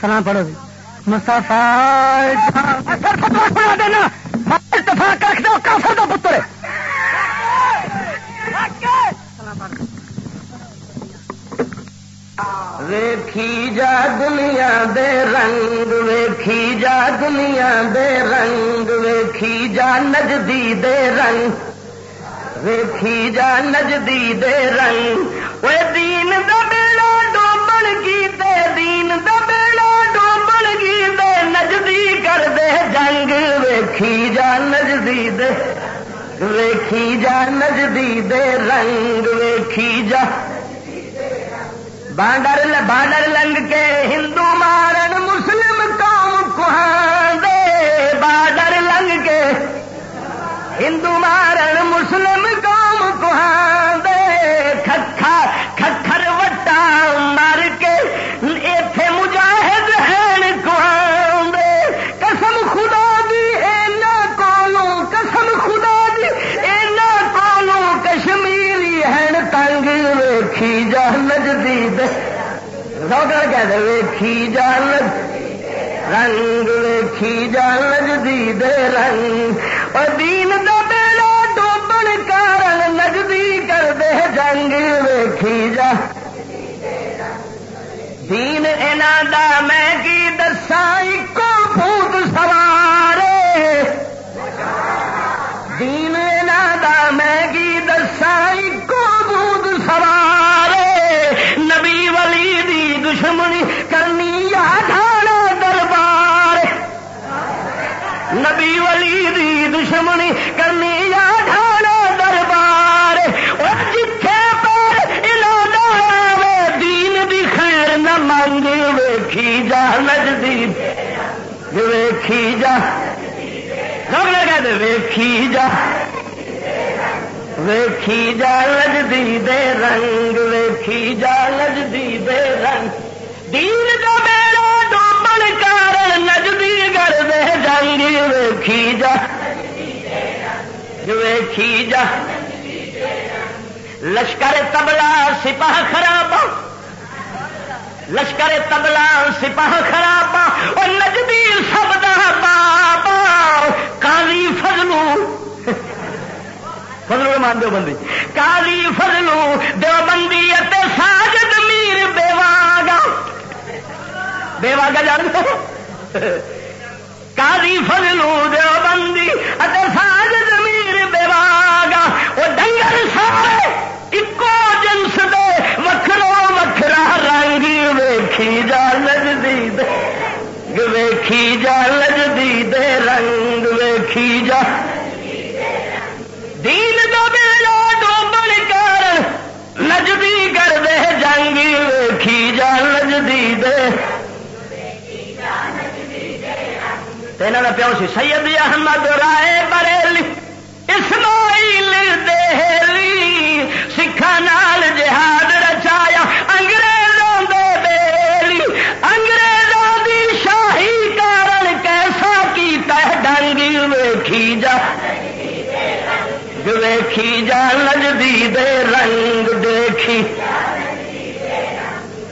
سلام پڑھو جی۔ مسافا دینا۔ اتفاق رکھ دو کافر کا پتر۔ ویکھی جا دنیا دے رنگ ویکھی جا دنیا دے رنگ ویکھی جا نجدی دے رنگ۔ ویکھی جا نجدی دے رنگ۔ دے جنگ ویکھی جا نجدی دے ویکھی جا نجدی دے رنگ ویکھی جا. بانڈر بانڈر لنگ کے ہندو مارن مسلم قوم کو دے؟ بارڈر لنگ کے ہندو مارن مسلم قوم کو دے؟ کھکھا روگر کہہ دے، ویکھی جا رنگ ویکھی جا نجدی دے رنگ۔ اور دین دا بیڑا ڈوبن کارن نجدی کر دے، جنگ ویکھی جا۔ دین اینا دا میں کی دسا کو بھوت سوارے۔ دین اینا دا میں کی دسا کو بھوت سوارے۔ دشمنی کرنی یا ڈھانا دربار؟ نبی ولی دی دشمنی کرنی یا ڈھانا دربار؟ اور جتھے پر ارادہ آوے، دین دی خیر نہ منگ، ویکھی جا نجدی ویکھی جا سب لگا دے، ویکھی جا۔ ویکھی جا لجدی دے رنگ، ویکھی جا لجدی دے رنگ۔ دین کا میرا ڈوبن کار نجدی کر دے جنگ۔ ویکھی جا ویکھی جا۔ لشکر تبلا سپاہ خراب لشکر تبلا سپاہ خراب اور نجدی سب دا بابا کالی فضلو۔ فضلو مان دو بندی کالی فضلو دو بندی ساجد میر بیواگا بیواگا جان کالی فضلو دو بندی ساجد میر بیواگا وہ ڈنگر سارے ایکو جنس دے وکرو وکرا رنگ ویکھی جا لجدی دے۔ ویکھی جا لجدی دے، رنگ ویکھی دین دا بے ڈوبن کر، نجدی کر دے جنگ ویکھی جا، نجدی دے۔ یہاں پیو سی سید احمد رائے بریلی، اسماعیل دہلی۔ سکھا نال جہاد رچایا انگریزوں دے بیلی۔ انگریزوں دی شاہی کارن کیسا کیتا ڈنگ ویکھی جا۔ ویکھی جا نجدی دے رنگ دیکھی۔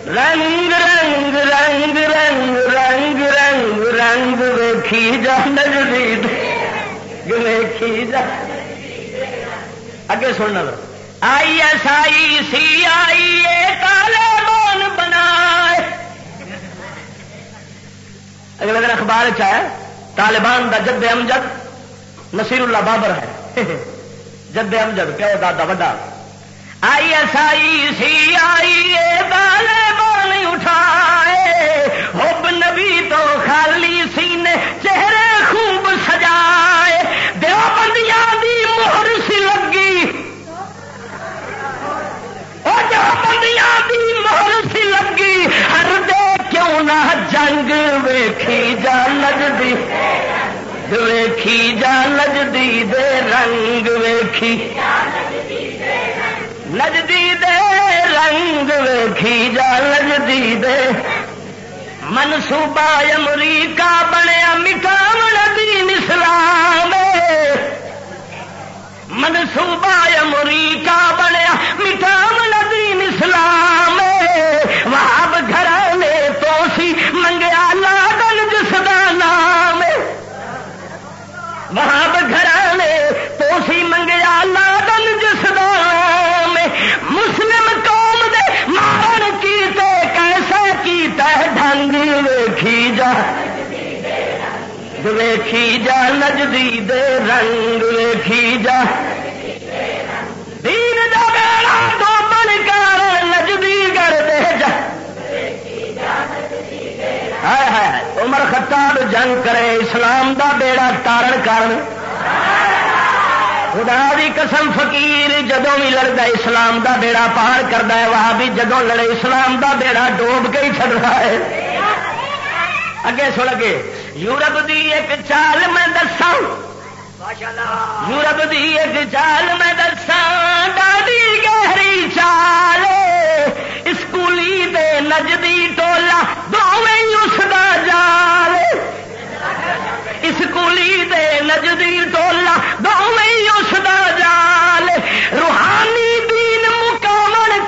رنگ رنگ رنگ رنگ رنگ رنگ رنگ ویکھی جا نجدی دے ویکھی جا اگے سننا آئی ایس آئی سی آئی کالے بون بنا اگلے دن اخبار چاہے، طالبان دا جد امجد نصیر اللہ بابر ہے۔ جد امجد پیو دادا وڈا۔ آئی ایس آئی سی آئی بالے بان اٹھائے۔ حب نبی تو خالی سینے، چہرے خوب سجائے۔ دیو بندیاں دی مہر سی لگی۔ دیو بندیاں دی مہر سی لگی۔ ہر دے کیوں نہ جنگ ویکھی جا لگتی ویکھی جا نجدی دے رنگ ویکھی نجدی دے رنگ ویکھی جا نجدی دے منصوبہ امریکہ بنیا مٹاون دین مسلا جا۔ ویکھی جا نجدی دے رنگ ویکھی جا۔ دین دا بیڑا تو بن کر نجدی کر دے جا۔ ہائے ہائے عمر خطاب جنگ کرے، اسلام دا بیڑا تارن کرن۔ خدا دی قسم فقیر جدوں بھی لڑتا اسلام دا بیڑا پار کرتا ہے، وہاں بھی جدوں لڑے، اسلام دا بیڑا ڈوب کے ہی چڑ رہا ہے۔ اگے سن اگے یورپ دی ایک چال میں دساں یورپ دی ایک چال میں دساں ڈاڈی گہری چال اسکولی دے نجدی ٹولا دونوں اس دا جال اسکولی دے نجدی ٹولا دونوں اس دا جال روحانی دین مکامل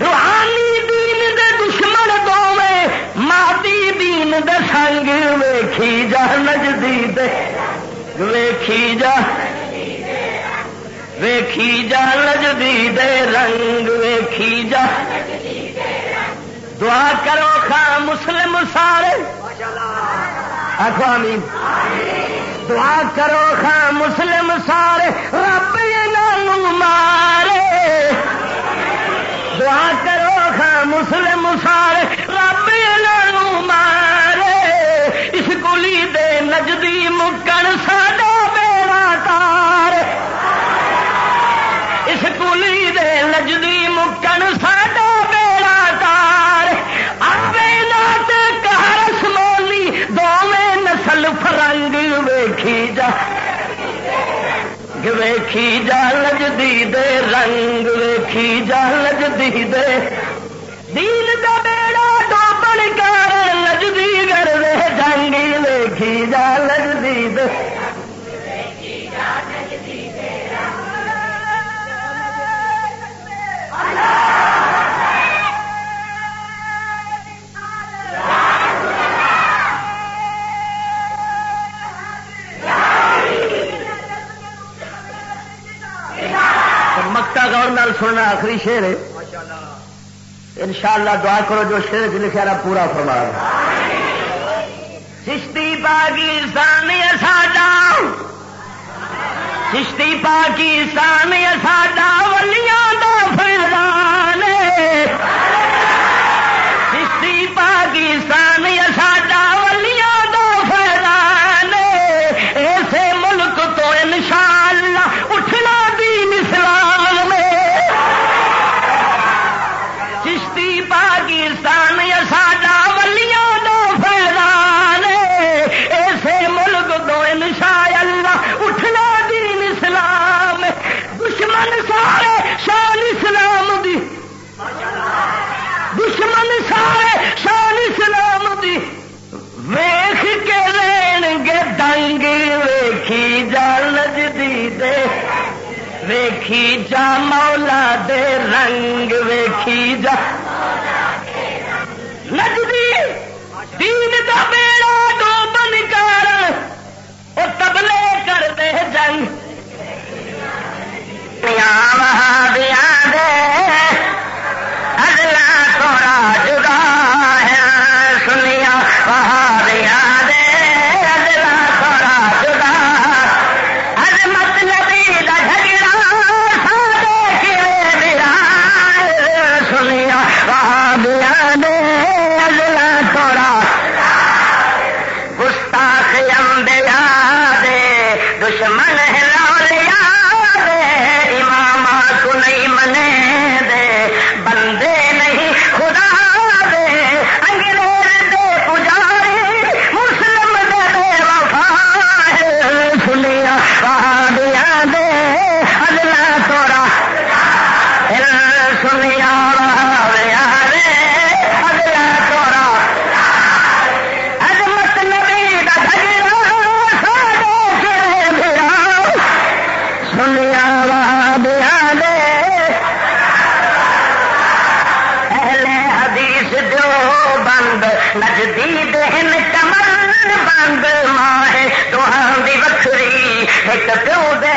روحانی دین دے دشمن دونوں مادی دین دے سنگ ویکھی جا، نجدی دے۔ ویکھی جا ویکھی جا، نجدی دے رنگ ویکھی جا۔ دعا کرو خا مسلم سارے۔ آخو آمین۔ دعا کرو خا مسلم سارے۔ رب یہ مارے۔ دعا کرو مسلم سارے، رب مارے۔ اس کلی دے نجدی مکن ساڈا بیڑا تار۔ اس کلی دے نجدی مکن ساڈا بیڑا تار۔ آوے نات کہر سمولی دونیں نسل فرنگ ویکھی جا۔ ویکھی جا لجدی دے رنگ، ویکھی جا لجدی دے دین دا بیڑا ڈوبن کر لجدی کر دے جنگی ویکھی جا لجدی دے مکتا گور نال سننا آخری شیر ہے. انشاءاللہ دعا کرو جو شیر چ لکھا رہا پورا فرما چشتی پاکستان ساڈا۔ چشتی پاکستان ساڈا۔ ولی ویکھی جا مولا دے رنگ ویکھی جا نجدی، دین دا بیڑا دو بن کر او تبلے کر دے جنگ۔ یا وہابی کہتے ہیں۔